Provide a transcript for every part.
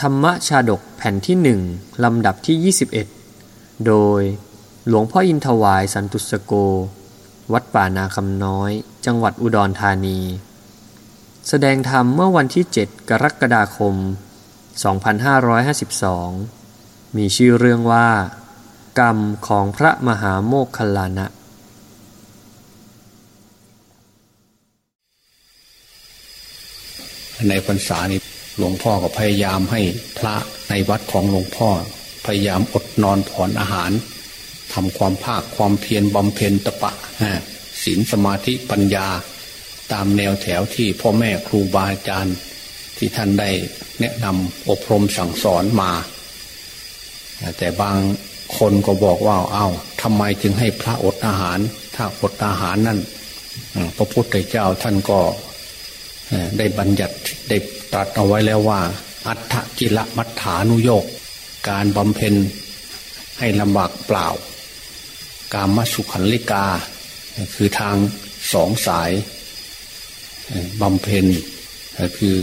ธรรมชาดกแผ่นที่หนึ่งลำดับที่ 21 โดยหลวงพ่ออินทวายสันตุสโก วัดป่านาคำน้อย จังหวัดอุดรธานี แสดงธรรมเมื่อวันที่ 7 กรกฎาคม 2552 มีชื่อเรื่องว่า กรรมของพระมหาโมคคลลานะในพรรษานี้ หลวงพ่อก็พยายามให้พระในวัดของหลวงพ่อ พยายามอดนอนผ่อนอาหารทำความภาคความเพียรบำเพ็ญตะปะศีลสมาธิปัญญา ตามแนวแถวที่พ่อแม่ครูบาอาจารย์ ที่ท่านได้แนะนำอบรมสั่งสอนมา แต่บางคนก็บอกว่าเอา้าทำไมจึงให้พระอดอาหาร ถ้าอดอาหารนั่นพระพุทธเจ้าท่านก็ได้บัญญัติได้ รัสเอาไว้แล้วว่า อัฏฐกิลมัฏฐานุโยก การบำเพ็ญให้ลำบากเปล่า การมัสุขันลิกา คือทางสองสายบำเพ็ญคือ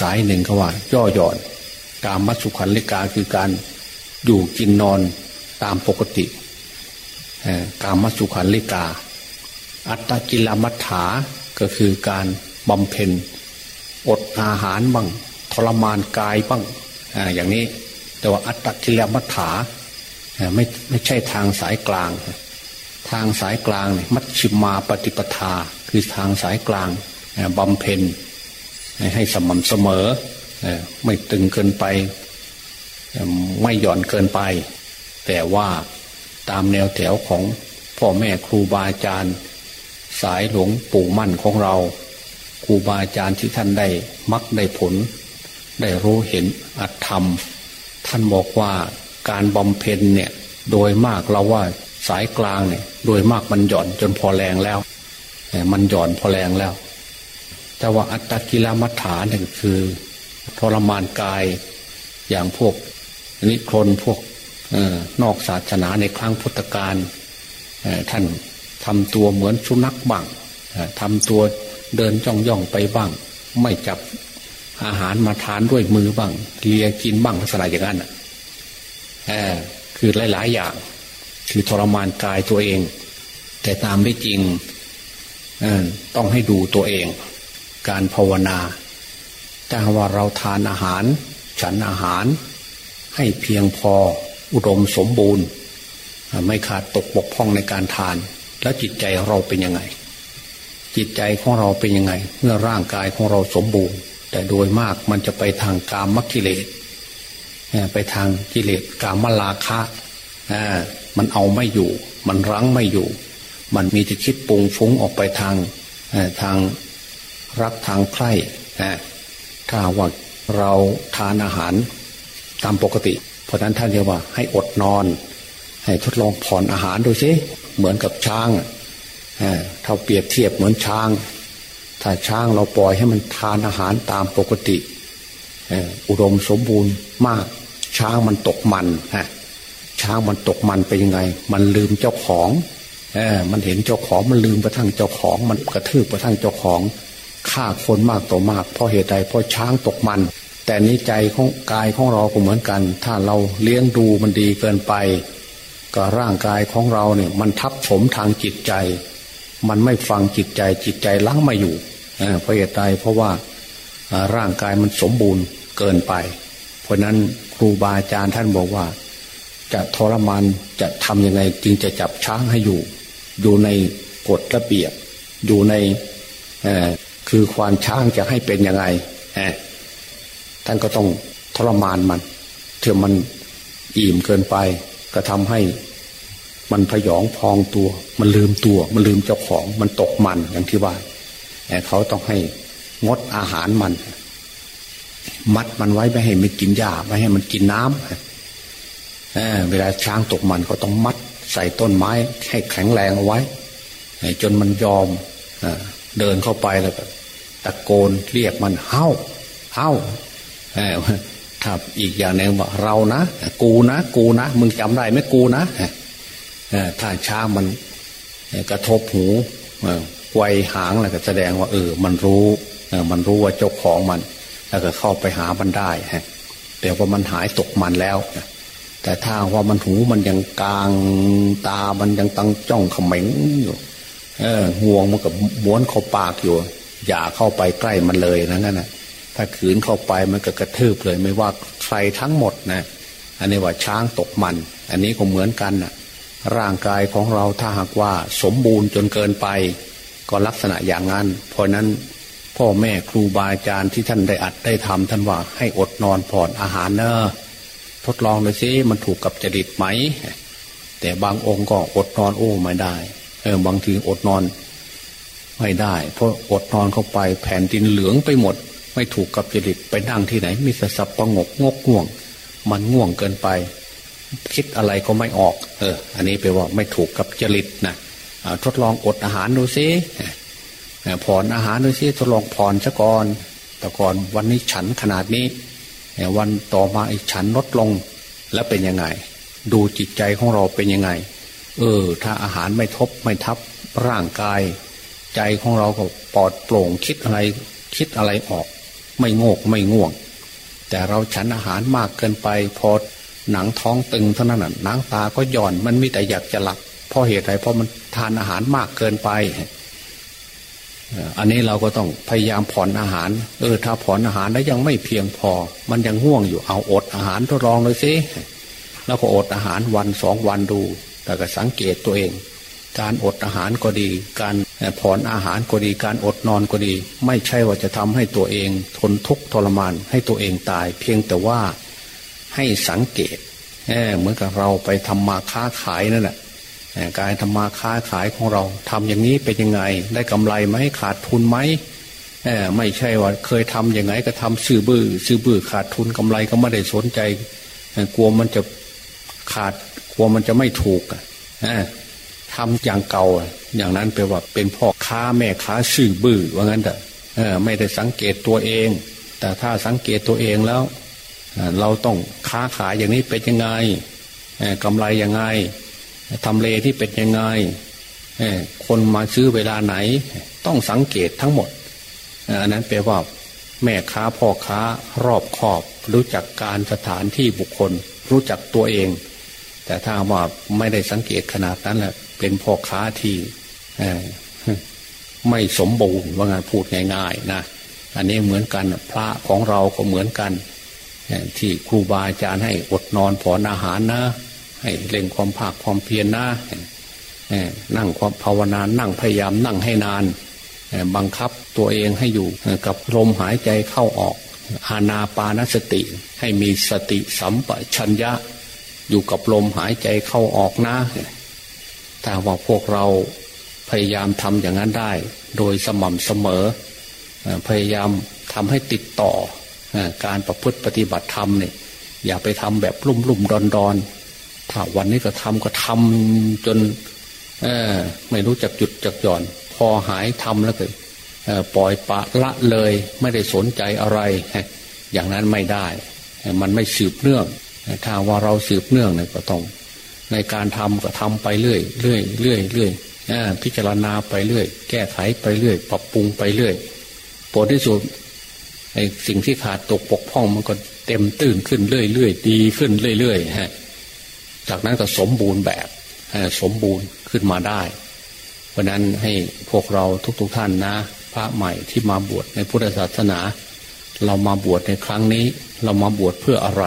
สายหนึ่งเขาว่า ย่อหย่อน การมัสุขันลิกาคือการอยู่กินนอนตามปกติการมัสุขันลิกา อัตตกิลมัฏฐาก็คือการบำเพ็ญ อดอาหารบ้างทรมานกายบ้างออย่างนี้ แต่ว่าอัตตกิลมัฏฐาไม่ไม่ใช่ทางสายกลาง ทางสายกลางมัชชิมาปฏิปทา คือทางสายกลางบำเพ็ญให้สม่ำเสมอ ไม่ตึงเกินไป ไม่หย่อนเกินไป แต่ว่าตามแนวแถวของพ่อแม่ครูบาอาจารย์ สายหลวงปู่มั่นของเรา ครูบาอาจารย์ที่ท่านได้มักได้ผล ได้รู้เห็นอัตธรรม ท่านบอกว่าการบำเพ็ญเนี่ยโดยมากเราว่าสายกลางเนี่ย โดยมากมันหย่อนจนพอแรงแล้วมันหย่อนพอแรงแล้ว แต่ว่าอัตตกิลมัฏฐานเนี่ยคือทรมานกายอย่างพวกนิครนพวกนอกศาสนาในครั้งพุทธกาลท่านทำตัวเหมือนสุนัขบัง ทำตัวเดินจ้องย่องไปบ้าง ไม่จับอาหารมาทานด้วยมือบ้างเลียกินบ้างลักษณะอย่างนั้นอ่าคือหลาย ๆ อย่าง คือทรมานกายตัวเอง แต่ตามไม่จริงต้องให้ดูตัวเอง การภาวนาถ้าว่าเราทานอาหาร ฉันอาหาร ให้เพียงพออุดมสมบูรณ์ ไม่ขาดตกบกพร่องในการทาน แล้วจิตใจเราเป็นยังไง จิตใจของเราเป็นยังไง เมื่อร่างกายของเราสมบูรณ์ แต่โดยมากมันจะไปทางกามกิเลสไปทางกิเลสกามลาคะมันเอาไม่อยู่ มันรั้งไม่อยู่ มันมีจะคิดปรุงฟุ้งออกไปทางทางรักทางใคร่ถ้าว่าเราทานอาหารตามปกติ เพราะนั้นท่านเรียกว่าให้อดนอน ให้ทดลองผ่อนอาหารดูสิเหมือนกับช้าง ถ้าเปรียบเทียบเหมือนช้าง ถ้าช้างเราปล่อยให้มันทานอาหารตามปกติอุดมสมบูรณ์มาก ช้างมันตกมันฮะช้างมันตกมันไปยังไง มันลืมเจ้าของเออมันเห็นเจ้าของมันลืมไปทั้งเจ้าของ มันกระทืบไปทั้งเจ้าของฆ่าคนมากต่อมาก เพราะเหตุใดเพราะช้างตกมัน แต่นี้ใจของกายของเราก็เหมือนกัน ถ้าเราเลี้ยงดูมันดีเกินไป ก็ร่างกายของเราเนี่ยมันทับถมทางจิตใจ มันไม่ฟังจิตใจจิตใจล้างมาอยู่เพราะเหตุใดเพราะว่าร่างกายมันสมบูรณ์เกินไป เพราะนั้นครูบาอาจารย์ท่านบอกว่า จะทรมานจะทำยังไงจึงจะจับช้างให้อยู่ อยู่ในกฎระเบียบ อยู่ในคือควานช้างจะให้เป็นยังไงท่านก็ต้องทรมานมันเถื่อมันอิ่มเกินไป ก็ทำให้ มันพยองพองตัว มันลืมตัว มันลืมเจ้าของ มันตกมันอย่างที่ว่าแต่เขาต้องให้งดอาหารมัน มัดมันไว้ไม่ให้มันกินหญ้าไม่ให้มันกินน้ำเเวลาช้างตกมันก็ต้องมัดใส่ต้นไม้ให้แข็งแรงเอาไว้จนมันยอมเดินเข้าไปแล้วตะโกนเรียกมันเฮ้าเฮ้าถ้าอีกอย่างหนึ่งว่าเรานะ กูนะ กูนะ มึงจำได้ไหมกูนะ ถ้าช้างมันกระทบหูไวหางอะไรก็แสดงว่าเออ มันรู้มันรู้ว่าเจ้าของมัน แล้วก็เข้าไปหามันได้ฮะแต่ว่ามันหายตกมันแล้วแต่ถ้าว่ามันหูมันยังกลางตามันยังตั้งจ้องขม็งอยู่เออห่วงมันกับม้วนเข้าปากอยู่ อย่าเข้าไปใกล้มันเลยนะนั่นนะถ้าขืนเข้าไปมันก็กระทืบเลย ไม่ว่าใครทั้งหมดนะ อันนี้ว่าช้างตกมัน อันนี้ก็เหมือนกันน่ะ ร่างกายของเราถ้าหากว่าสมบูรณ์จนเกินไป ก็ลักษณะอย่างนั้น เพราะนั้นพ่อแม่ครูบาอาจารย์ที่ท่านได้อัดได้ทำท่านว่าให้อดนอนผ่อนอาหารเนอะทดลองเลยสิมันถูกกับจริตไหม แต่บางองค์ก็อดนอนโอ้ไม่ได้เออบางทีอดนอน ไม่ได้ เพราะอดนอนเข้าไปแผ่นดินเหลืองไปหมด ไม่ถูกกับจริตไปนั่งที่ไหน มีสสับประงกงกง่วง มันง่วงเกินไป คิดอะไรก็ไม่ออก เออ อันนี้แปลว่าไม่ถูกกับจริตนะทดลองอดอาหารดูซิผ่อนอาหารดูซิทดลองผ่อนซะก่อนแต่ก่อนวันนี้ฉันขนาดนี้วันต่อมาอีกฉันลดลงแล้วเป็นยังไง ดูจิตใจของเราเป็นยังไง เออ ถ้าอาหารไม่ทบไม่ทับร่างกาย ใจของเราก็ปลอดโปร่งคิดอะไร คิดอะไรออก ไม่โงกไม่ง่วง แต่เราฉันอาหารมากเกินไป พอ หนังท้องตึงเท่านั้นน่ะหนังตาก็หย่อนมันมีแต่อยากจะหลับเพราะเหตุใดเพราะมันทานอาหารมากเกินไป อันนี้เราก็ต้องพยายามผ่อนอาหาร เออถ้าผ่อนอาหารแล้วยังไม่เพียงพอ มันยังห่วงอยู่เอาอดอาหารทดลองเลยสิแล้วก็อดอาหารวันสองวันดู แต่ก็สังเกตตัวเอง การอดอาหารก็ดี การผ่อนอาหารก็ดี การอดนอนก็ดี ไม่ใช่ว่าจะทำให้ตัวเอง ทนทุกข์ทรมานให้ตัวเองตาย เพียงแต่ว่า ให้สังเกตเหมือนกับเราไปทำมาค้าขายนั่นแหละการทำมาค้าขายของเราทำอย่างนี้เป็นยังไง ได้กำไรไหมขาดทุนไหมไม่ใช่ว่าเคยทำยังไงก็ทำซื้อบื้อซื้อบื้อขาดทุนกำไรก็ไม่ได้สนใจกลัวมันจะขาดกลัวมันจะไม่ถูกทำอย่างเก่าอย่างนั้นแปลว่าเป็นพ่อค้าแม่ค้าซื้อบื้อว่างั้นแต่ไม่ได้สังเกตตัวเอง แต่ถ้าสังเกตตัวเองแล้ว เราต้องค้าขายอย่างนี้เป็นยังไงกำไรยังไงทำเลที่เป็นยังไงคนมาซื้อเวลาไหน ต้องสังเกตทั้งหมดอันนั้นแปลว่าแม่ค้าพ่อค้ารอบขอบ รู้จักการสถานที่บุคคล รู้จักตัวเอง แต่ถ้าว่าไม่ได้สังเกตขนาดนั้นแหละเป็นพ่อค้าที่ไม่สมบูรณ์ว่างานพูดง่าย ๆ นะอันนี้เหมือนกันพระของเราก็เหมือนกัน ที่ครูบาอาจารย์ให้อดนอนผ่อนอาหารนะ ให้เร่งความภาคความเพียรนะนั่งความภาวนานั่งพยายามนั่งให้นาน บังคับตัวเองให้อยู่กับลมหายใจเข้าออก อานาปานสติ ให้มีสติสัมปชัญญะ อยู่กับลมหายใจเข้าออกนะถ้าว่าพวกเราพยายามทำอย่างนั้นได้ โดยสม่ำเสมอ พยายามทำให้ติดต่อ การประพฤติปฏิบัติธรรมเนี่ยอย่าไปทำแบบลุ่มลุ่มดอนดอนถ้าวันนี้ก็ทำก็ทำจนไม่รู้จักจุดจักหย่อน พอหายทำแล้วก็ปล่อยปะละเลยไม่ได้สนใจอะไร อย่างนั้นไม่ได้ มันไม่สืบเนื่อง ถ้าว่าเราสืบเนื่องเนี่ยก็ต้อง ในการทำก็ทำไปเรื่อยเรื่อยเรื่อยเรื่อยพิจารณาไปเรื่อย แก้ไขไปเรื่อย ปรับปรุงไปเรื่อยผลที่สุด ไอ้สิ่งที่ขาดตกปกพ่องมันก็เต็มตื่นขึ้นเรื่อยเรื่อยดีขึ้นเรื่อยเรื่อยฮะจากนั้นก็สมบูรณ์แบบสมบูรณ์ขึ้นมาได้ เพราะนั้นให้พวกเราทุกๆทท่านนะ พระใหม่ที่มาบวชในพุทธศาสนา เรามาบวชในครั้งนี้ เรามาบวชเพื่ออะไร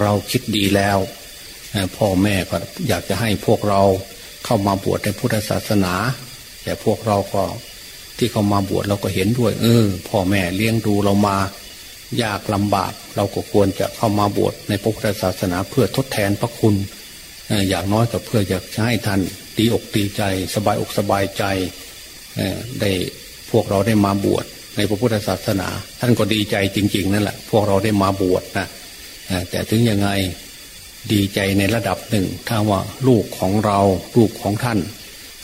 เราคิดดีแล้ว พ่อแม่ก็อยากจะให้พวกเราเข้ามาบวชในพุทธศาสนา แต่พวกเราก็ ที่เขามาบวชเราก็เห็นด้วย เออพ่อแม่เลี้ยงดูเรามายากลำบาก เราก็ควรจะเข้ามาบวชในพระพุทธศาสนาเพื่อทดแทนพระคุณอย่างน้อยก็เพื่อจะให้ท่านดีอกดีใจ สบายอกสบายใจได้พวกเราได้มาบวชในพระพุทธศาสนา ท่านก็ดีใจจริง ๆ นั่นแหละ พวกเราได้มาบวชนะแต่ถึงยังไงดีใจในระดับหนึ่ง ถ้าว่าลูกของเราลูกของท่าน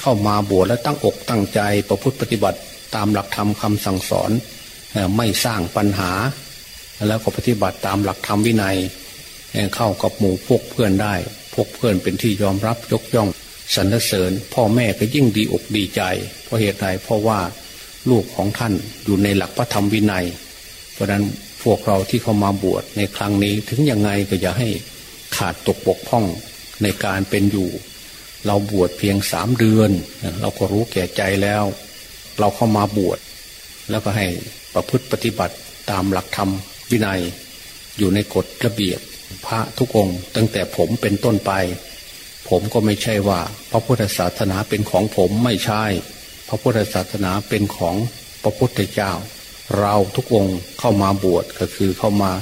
เข้ามาบวชและตั้งอกตั้งใจประพฤติปฏิบัติตามหลักธรรมคาสั่งสอนไม่สร้างปัญหา แล้วก็ปฏิบัติตามหลักธรรมวินัย เข้ากับหมู่พวกเพื่อนได้ พวกเพื่อนเป็นที่ยอมรับยกย่องสรรเสริญ พ่อแม่ก็ยิ่งดีอกดีใจ เพราะเหตุใดเพราะว่าลูกของท่านอยู่ในหลักพระธรรมวินัย เพราะนั้นพวกเราที่เข้ามาบวชในครั้งนี้ถึงยังไงก็อย่าให้ขาดตกบกพร่องในการเป็นอยู่ เราบวชเพียงสามเดือน เราก็รู้แก่ใจแล้ว เราเข้ามาบวช แล้วก็ให้ประพฤติปฏิบัติตามหลักธรรมวินัย อยู่ในกฎระเบียบพระทุกองค์ตั้งแต่ผมเป็นต้นไป ผมก็ไม่ใช่ว่า พระพุทธศาสนาเป็นของผมไม่ใช่ พระพุทธศาสนาเป็นของพระพุทธเจ้า เราทุกองค์เข้ามาบวชก็คือเข้ามา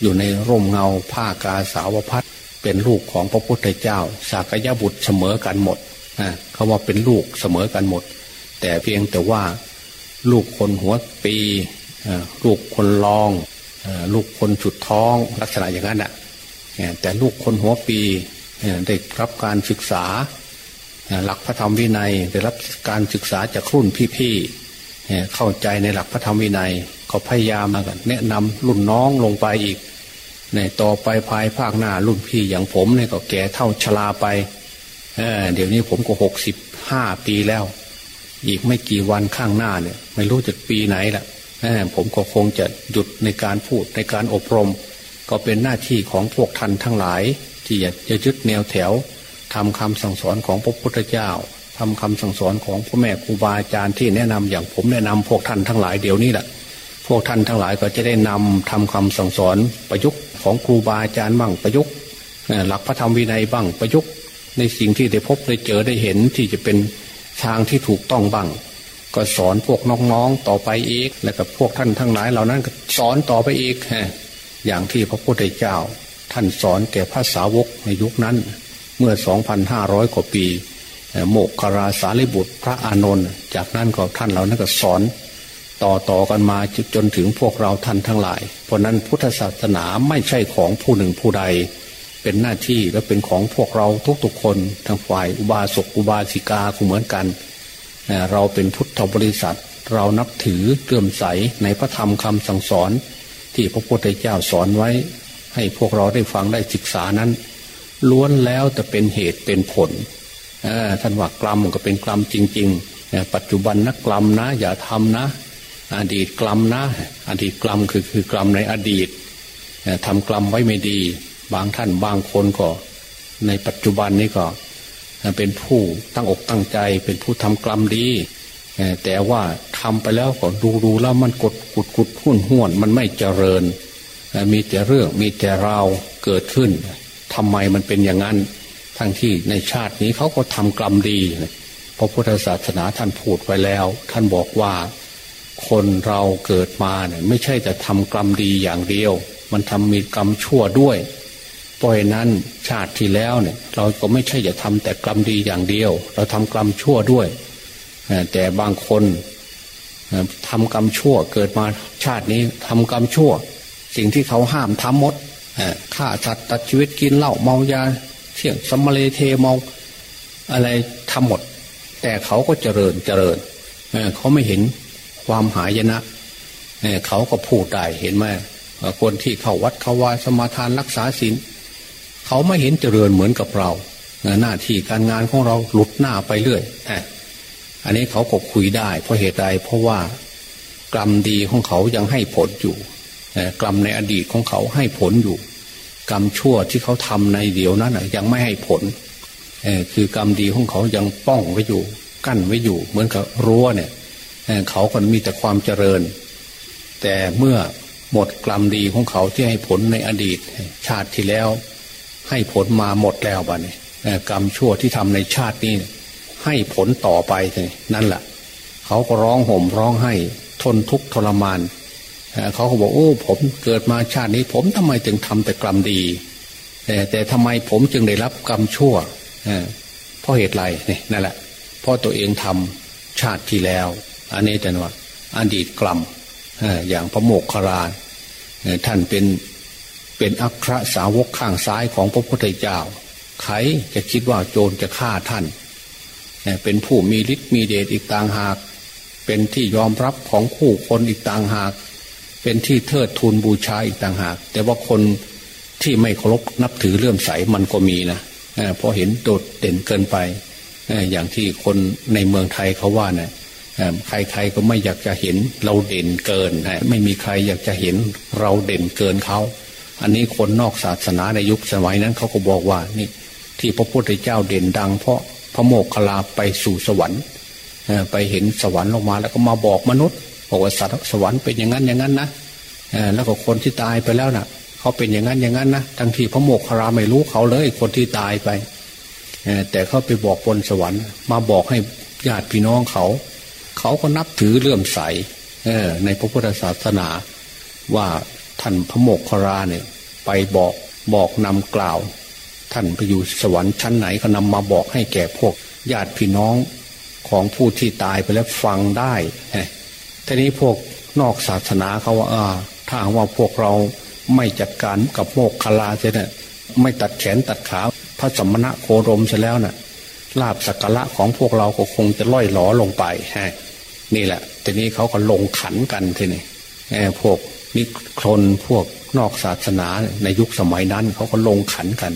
อยู่ในร่มเงาผ้ากาสาวพัด เป็นลูกของพระพุทธเจ้า สากยบุตรเสมอกันหมดเขาว่าเป็นลูกเสมอกันหมด แต่เพียงแต่ว่า ลูกคนหัวปีลูกคนรองลูกคนฉุดท้องลักษณะอย่างนั้นอะแต่ลูกคนหัวปีได้รับการศึกษา หลักพระธรรมวินัยได้รับการศึกษาจากรุ่นพี่ๆเข้าใจในหลักพระธรรมวินัยเขาพยายามมากันแนะนำรุ่นน้องลงไปอีก ในต่อไปภายภาคหน้ารุ่นพี่อย่างผมเนี่ยก็แก่เท่าชราไปเเดี๋ยวนี้ผมก็หกสิบห้าปีแล้ว อีกไม่กี่วันข้างหน้าเนี่ย ไม่รู้จะปีไหนละผมก็คงจะหยุดในการพูดในการอบรม ก็เป็นหน้าที่ของพวกท่านทั้งหลาย ที่จะยึดแนวแถวทำคำสั่งสอนของพระพุทธเจ้าทำคำสั่งสอนของพ่อแม่ครูบาอาจารย์ที่แนะนำอย่างผมแนะนำพวกท่านทั้งหลายเดี๋ยวนี้แหละพวกท่านทั้งหลายก็จะได้นำทำคำสั่งสอนประยุกต์ ของครูบาอาจารย์บ้างประยุกต์หลักพระธรรมวินัยบ้างประยุกต์ในสิ่งที่ได้พบได้เจอได้เห็นที่จะเป็นทางที่ถูกต้องบ้างก็สอนพวกน้องๆต่อไปอีก แล้วก็พวกท่านทั้งหลายเหล่านั้นก็สอนต่อไปอีกฮะอย่างที่พระพุทธเจ้า ท่านสอนแก่พระสาวกในยุคนั้น เมื่อ 2,500 กว่าปี โมกคราสาริบุตรพระอานนท์จากนั้นก็ท่านเหล่านั้นก็สอน ต่อต่อกันมาจนถึงพวกเราท่านทั้งหลาย เพราะนั้นพุทธศาสนาไม่ใช่ของผู้หนึ่งผู้ใด เป็นหน้าที่และเป็นของพวกเราทุกๆคนทั้งฝ่ายอุบาสกอุบาสิกาก็เหมือนกัน เราเป็นพุทธบริษัท เรานับถือเลื่อมใสในพระธรรมคำสั่งสอน ที่พระพุทธเจ้าสอนไว้ ให้พวกเราได้ฟังได้ศึกษานั้น ล้วนแล้วจะเป็นเหตุเป็นผลท่านว่ากรรมก็เป็นกรรมจริง ๆ ปัจจุบันนักกรรมนะอย่าทำนะ อดีตกรรมนะ อดีตกรรมคือคือกรรมในอดีตทำกรรมไว้ไม่ดี บางท่านบางคนก็ ในปัจจุบันนี้ก็ เป็นผู้ตั้งอกตั้งใจ เป็นผู้ทำกรรมดี แต่ว่าทำไปแล้วก็ดูดูแล้วมันกดกุดกุดหุ่นห่วนมันไม่เจริญ มีแต่เรื่องมีแต่ราวเกิดขึ้นทำไมมันเป็นอย่างนั้นทั้งที่ในชาตินี้เขาก็ทำกรรมดีพระพุทธศาสนาท่านพูดไว้แล้ว ท่านบอกว่า คนเราเกิดมาเนี่ยไม่ใช่จะทำกรรมดีอย่างเดียว มันทำมีกรรมชั่วด้วยเพราะนั้นชาติที่แล้วเนี่ย เราก็ไม่ใช่จะทำแต่กรรมดีอย่างเดียว เราทำกรรมชั่วด้วย แต่บางคนทำกรรมชั่วเกิดมาชาตินี้ทำกรรมชั่ว สิ่งที่เขาห้ามทำหมดฆ่าสัตว์ตัดชีวิตกินเหล้าเมายาเที่ยงสมเลเทเมาอะไรทำหมด แต่เขาก็เจริญเจริญเขาไม่เห็น ความหายนะเขาก็พูดได้เห็นไหมคนที่เข้าวัดเข้าวาสมาทานรักษาศีลเขาไม่เห็นเจริญเหมือนกับเราหน้าที่การงานของเราหลุดหน้าไปเรื่อยอันนี้เขาก็คุยได้เพราะเหตุใดเพราะว่ากรรมดีของเขายังให้ผลอยู่กรรมในอดีตของเขาให้ผลอยู่ กรรมชั่วที่เขาทำในเดียวนั้นยังไม่ให้ผลคือกรรมดีของเขายังป้องไว้อยู่ กั้นไว้อยู่ เหมือนกับรั้วเนี่ย เขาก็มีแต่ความเจริญ แต่เมื่อหมดกรรมดีของเขาที่ให้ผลในอดีต ชาติที่แล้ว ให้ผลมาหมดแล้วบ้านี้กรรมชั่วที่ทำในชาตินี้ ให้ผลต่อไปนั่นแหละเขาก็ร้องห่มร้องให้ทนทุกข์ทรมานเขาก็บอกโอ้ผมเกิดมาชาตินี้ ผมทำไมถึงทำแต่กรรมดี แต่แต่ทำไมผมจึงได้รับกรรมชั่วเพราะเหตุไรนี่นั่นแหละเพราะตัวเองทำชาติที่แล้ว อันนี้แต่ว่าอดีตกรรมอย่างพระโมกขรานท่านเป็นเป็นอัครสาวกข้างซ้ายของพระพุทธเจ้า ใครจะคิดว่าโจรจะฆ่าท่าน เป็นผู้มีฤทธิ์มีเดชอีกต่างหาก เป็นที่ยอมรับของคู่คนอีกต่างหาก เป็นที่เทิดทูนบูชาอีกต่างหาก แต่ว่าคนที่ไม่เคารพนับถือเลื่อมใสมันก็มีนะเพราะเห็นโดดเด่นเกินไป อย่างที่คนในเมืองไทยเขาว่าเนะี่ย ใครๆก็ไม่อยากจะเห็นเราเด่นเกินไม่มีใครอยากจะเห็นเราเด่นเกินเขาอันนี้คนนอกศาสนาในยุคสมัยนั้นเขาก็บอกว่านี่ที่พระพุทธเจ้าเด่นดัง เพราะพระโมกขลาไปสู่สวรรค์ไปเห็นสวรรค์ลงมา แล้วก็มาบอกมนุษย์บอกว่าสัตว์สวรรค์เป็นอย่างนั้นอย่างนั้นนะแล้วก็คนที่ตายไปแล้วนะ่ะเขาเป็นอย่างนั้นอย่างนั้นนะทั้งที่พระโมกขลาไม่รู้เขาเลยคนที่ตายไปแต่เขาไปบอกบนสวรรค์ มาบอกให้ญาติพี่น้องเขา เขาก็นับถือเลื่อมใสในพระพุทธศาสนาว่าท่านพระโมกขราเนี่ย ไปบอกบอกนำกล่าว ท่านไปอยู่สวรรค์ชั้นไหนก็นำมาบอกให้แก่พวกญาติพี่น้องของผู้ที่ตายไปแล้วฟังได้ทีนี้พวกนอกศาสนาเขาว่าถ้าว่าพวกเราไม่จัดการกับโมกขลาเสียเนี่ยไม่ตัดแขนตัดขาพระสมณะโคดมเสียแล้วนะ่ะลาบสักการะของพวกเราก็คงจะล่อยหลอลงไปฮ นี่แหละทีนี้เขาก็ลงขันกันทีนี้พวกนิครนพวกนอกศาสนาในยุคสมัยนั้นเขาก็ลงขันกัน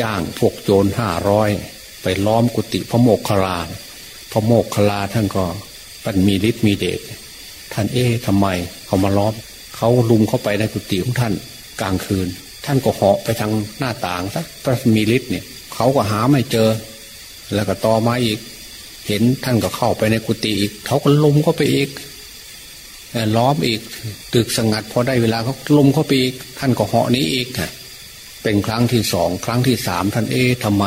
จ้างพวกโจรห้าร้อยไปล้อมกุฏิพระโมกขลาพระโมกขลาท่านก็ท่านมีฤทธิ์มีเดชท่านเอ๊ะทำไมเขามาล้อมเขาลุมเข้าไปในกุฏิของท่านกลางคืน ท่านก็เหาะไปทางหน้าต่างซะพระมีฤทธิ์เนี่ยเขาก็หาไม่เจอ แล้วก็ต่อมาอีก เห็นท่านก็เข้าไปในกุฏิอีกเขาก็ลุมเข้าไปอีกล้อมอีกตึกสงัดพอได้เวลาเขาลุมเข้าไปอีกท่านก็เหาะนี้อีกเป็นครั้งที่สองครั้งที่สามท่านเอ๊ะทำไม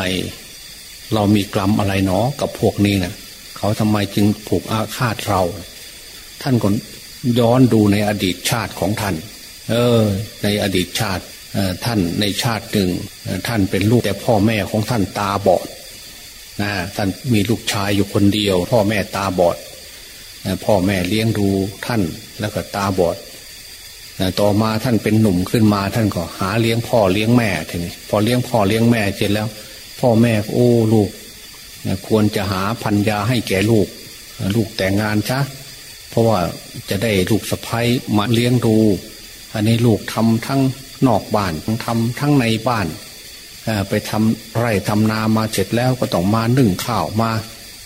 เรามีกรรมอะไรเนาะกับพวกนี้นะเขาทำไมจึงผูกอาฆาตเรา ท่านก็ย้อนดูในอดีตชาติของท่าน เออ ในอดีตชาติท่านในชาติหนึ่งท่านเป็นลูกแต่พ่อแม่ของท่านตาบอด นะท่านมีลูกชายอยู่คนเดียว พ่อแม่ตาบอดพ่อแม่เลี้ยงดูท่านแล้วก็ตาบอดต่อมาท่านเป็นหนุ่มขึ้นมาท่านก็หาเลี้ยงพ่อเลี้ยงแม่ทีนี้พอเลี้ยงพ่อเลี้ยงแม่เสร็จแล้ว พ่อแม่โอ้ลูกควรจะหาพันยาให้แก่ลูก ลูกแต่งงานซะเพราะว่าจะได้ลูกสะพ้ายมาเลี้ยงดู อันนี้ลูกทำทั้งนอกบ้านทำทั้งในบ้าน ไปทำไร่ทำนามาเสร็จแล้วก็ต้องมานึ่งข้าวมา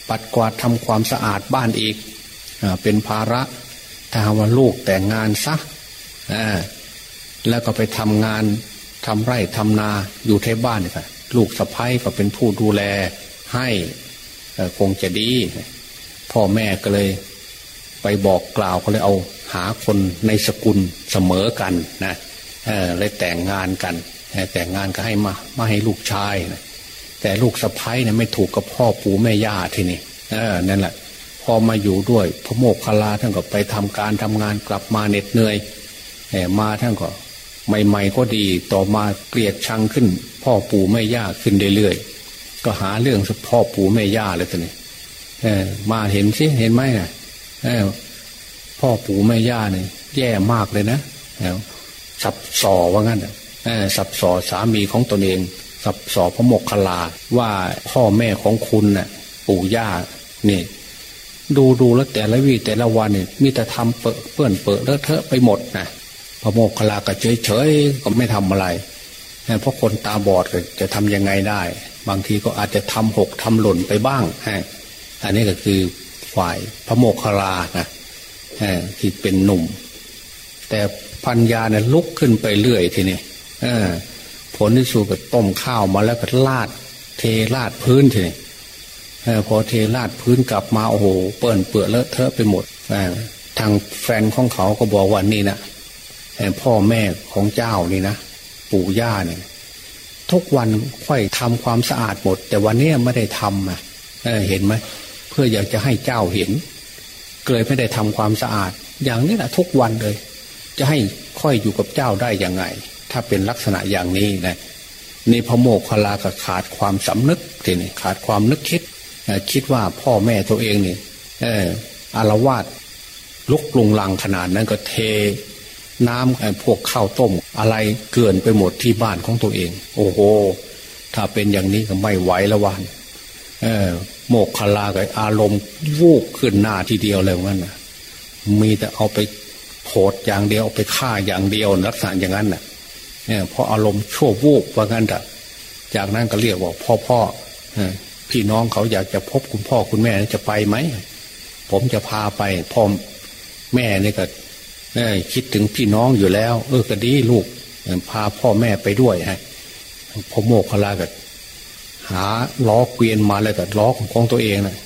ปัดกวาดทำความสะอาดบ้านอีกเป็นภาระถ้าว่าลูกแต่งงานซะแล้วก็ไปทำงานทำไร่ทำนาอยู่ที่บ้านค่ะลูกสะพ้ายก็เป็นผู้ดูแลให้คงจะดี พ่อแม่ก็เลย ไปบอกกล่าวก็เลยเอาหาคนในสกุลเสมอกันนะเลยแต่งงานกัน แต่งงานก็ให้มามาให้ลูกชายนะแต่ลูกสะพ้ายเนี่ยไม่ถูกกับพ่อปู่แม่ย่าทีนี่นั่นแหละพอมาอยู่ด้วยพระโมกขลาท่านก็ไปทำการทำงานกลับมาเหน็ดเหนื่อยมาท่านก็ใหม่ๆก็ดีต่อมาเกลียดชังขึ้น พ่อปู่แม่ย่าขึ้นเรื่อยๆก็หาเรื่องพ่อปู่แม่ย่าเลยท่านนี่มาเห็นสิเห็นไหมนะพ่อปู่แม่ย่าเนี่ยแย่มากเลยนะสับสอว่างั้น สับสอสามีของตนเอง สับสอพระโมกขลาว่าพ่อแม่ของคุณน่ะปู่ย่านี่ดูดูแล้วแต่ละวีแต่ละวันเนี่ยมีแต่ทำเปื้เปื้อนเปื้อเลอะเทอะไปหมดนะพระโมกขลาก็เฉยเฉยก็ไม่ทำอะไรเพราะคนตาบอดจะทํำยังไงได้ บางทีก็อาจจะทำหกทำหล่นไปบ้างฮะอันนี้ก็คือฝ่ายพระโมกขลานะที่เป็นหนุ่ม แต่พัญญาเนี่ยลุกขึ้นไปเรื่อยทีนี้ ผลที่สุดก็ต้มข้าวมาแล้วก็ลาด เทลาดพื้นทีนี้พอเทราดพื้นกลับมาโอ้โหเปิ่นเปื้อเลอะเทอะไปหมดทางแฟนของเขาก็บอกว่านี่นะพ่อแม่ของเจ้านี่นะปู่ย่าเนี่ยทุกวันค่อยทำความสะอาดหมด แต่วันนี้ไม่ได้ทำอะเห็นไหมเพื่ออยากจะให้เจ้าเห็นเลยไม่ได้ทำความสะอาด อย่างนี้แหละทุกวันเลย จะให้ค่อยอยู่กับเจ้าได้ยังไง ถ้าเป็นลักษณะอย่างนี้นะนี่พระโมกขลาก็ขาดความสำนึกทีนี่ขาดความนึกคิดคิดว่าพ่อแม่ตัวเองนี่เอออารวาสลุกลุงลังขนาดนั้นก็เท น้ำพวกข้าวต้ม อะไรเกินไปหมดที่บ้านของตัวเอง โอ้โห ถ้าเป็นอย่างนี้ก็ไม่ไหวละวันเออโมกขลากับอารมณ์วูบขึ้นหน้าทีเดียวเลยงั้นนะมีแต่เอาไปโผดอย่างเดียวเอาไปฆ่าอย่างเดียวลักษณะอย่างนั้นน่ะเนี่ย เพราะอารมณ์ชั่ววูบว่างั้นแต่จากนั้นก็เรียกว่าพ่อพ่อพี่น้องเขาอยากจะพบคุณพ่อคุณแม่จะไปไหม ผมจะพาไปพ่อแม่นี่ก็คิดถึงพี่น้องอยู่แล้ว เออก็ดีลูกพาพ่อแม่ไปด้วยฮะพ่อโมกขลาก็หาล้อเกวียนมาแล้วก็ล้อของของตัวเองนะ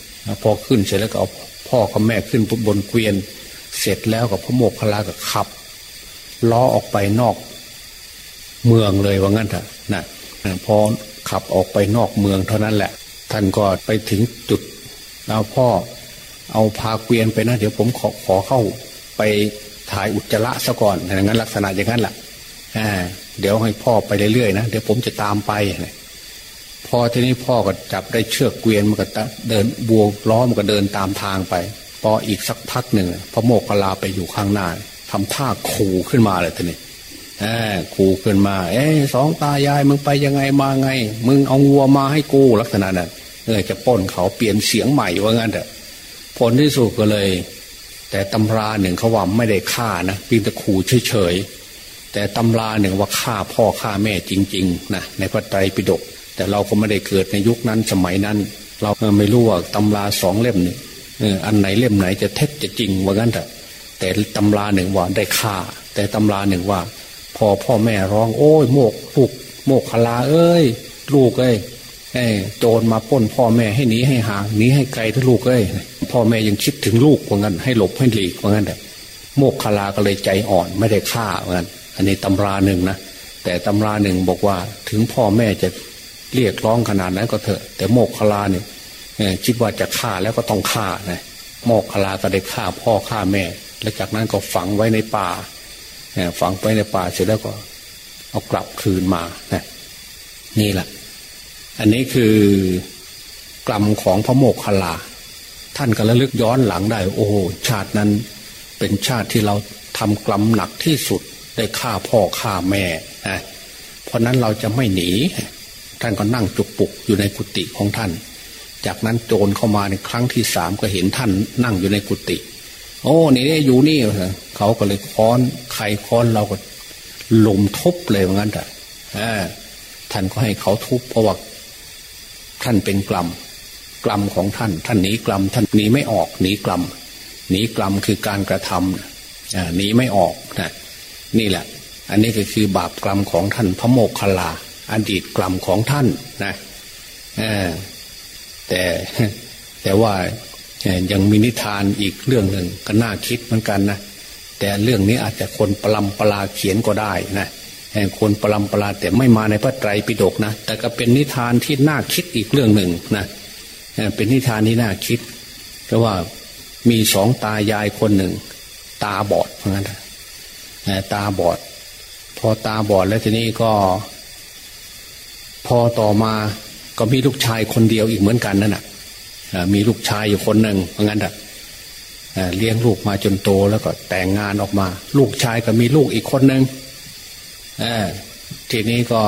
พอขึ้นเสร็จแล้วก็เอาพ่อกับแม่ขึ้นบนเกวียน เสร็จแล้วกับพ่อโมกขลาก็ขับล้อออกไปนอก เมืองเลยว่างั้นเถอะนะพอขับออกไปนอกเมืองเท่านั้นแหละ ท่านก็ไปถึงจุดเอาพ่อเอาพาเกวียนไปนะ เดี๋ยวผมขอขอเข้าไปถ่ายอุจจาระซะก่อนอย่างนั้นลักษณะอย่างนั้นแหละเดี๋ยวให้พ่อไปเรื่อยๆนะเดี๋ยวผมจะตามไปพอทีนี้พ่อก็จับได้เชือกเกวียนมันก็เดินบวกล้อมันก็เดินตามทางไป พออีกสักพักหนึ่งพระโมกขลาไปอยู่ข้างหน้าทำท่าขู่ขึ้นมาเลยทีนี้ ขู่ขึ้นมา เอ้สองตายายมึงไปยังไงมาไง มึงเอาวัวมาให้กูลักษณะนั้นเออจะป้นเขาเปลี่ยนเสียงใหม่ว่างั้นเถอะผลที่สุดก็เลย แต่ตำราหนึ่งเขาว่าไม่ได้ฆ่านะเพียงแต่ขู่เฉยๆแต่ตำราหนึ่งว่าฆ่าพ่อฆ่าแม่จริงๆนะในพระไตรปิฎกแต่เราก็ไม่ได้เกิดในยุคนั้นสมัยนั้น เราไม่รู้ว่าตำราสองเล่มนี่อันไหนเล่มไหนจะเท็จจะจริงว่างั้นเถอะแต่ตำราหนึ่งว่าได้ฆ่า แต่ตำราหนึ่งว่า พอพ่อแม่ร้องโอ้ยโมกลูกโมกขลาเอ้ย ลูกเอ้ยโจรมาป้นพ่อแม่ให้หนีให้ห่างหนีให้ไกลทุลูกเอ้ยพ่อแม่ยังคิดถึงลูกว่างั้น ให้หลบให้หลีกว่างั้นแต่โมกขลาก็เลยใจอ่อนไม่ได้ฆ่าว่างั้น อันนี้ตำราหนึ่งนะแต่ตำราหนึ่งบอกว่าถึงพ่อแม่จะเรียกร้องขนาดนั้นก็เถอะ แต่โมกขลาเนี่ยคิดว่าจะฆ่าแล้วก็ต้องฆ่านะโมกขลาก็ได้ฆ่าพ่อฆ่าแม่ แล้วจากนั้นก็ฝังไว้ในป่า ฝังไว้ในป่าเสร็จแล้วก็ เอากลับคืนมานะนี่แหละ อันนี้คือกรรมของพระโมกขลา ท่านก็ระลึกย้อนหลังได้ โอ้ชาตินั้นเป็นชาติที่เราทำกรรมหนักที่สุดได้ฆ่าพ่อฆ่าแม่นะเพราะนั้นเราจะไม่หนี ท่านก็นั่งจุกปุกอยู่ในกุฏิของท่าน จากนั้นโจรเข้ามาในครั้งที่สามก็เห็นท่านนั่งอยู่ในกุฏิ โอ้นี่อยู่นี่เขาก็เลยค้อนใครค้อนเราก็ลมทุบเลยว่างั้นแต่ท่านก็ให้เขาทุบเพราะว่าท่านเป็นกลัมกลัมของท่าน ท่านหนีกลัมท่านหนีไม่ออกหนีกลัมหนีกลัมคือการกระทำหนีไม่ออกนะนี่แหละ อันนี้ก็คือบาปกรรมของท่านพระโมกขลาอดีตกรรมของท่านนะแต่แต่ว่า ยังมีนิทานอีกเรื่องหนึ่งก็น่าคิดเหมือนกันนะแต่เรื่องนี้อาจจะคนปลำปลาเขียนก็ได้นะคนปลำปลาแต่ไม่มาในพระไตรปิฎกนะแต่ก็เป็นนิทานที่น่าคิดอีกเรื่องหนึ่งนะเป็นนิทานที่น่าคิดเพราะว่ามีสองตายายคนหนึ่ง ตาบอดเพราะงั้นตาบอด พอตาบอดแล้วทีนี้ก็ พอต่อมาก็มีลูกชายคนเดียวอีกเหมือนกันนั่นแหะ มีลูกชายอยู่คนหนึ่งเพราะงั้นอะเลี้ยงลูกมาจนโตแล้วก็แต่งงานออกมา ลูกชายก็มีลูกอีกคนหนึ่งทีนี้ก็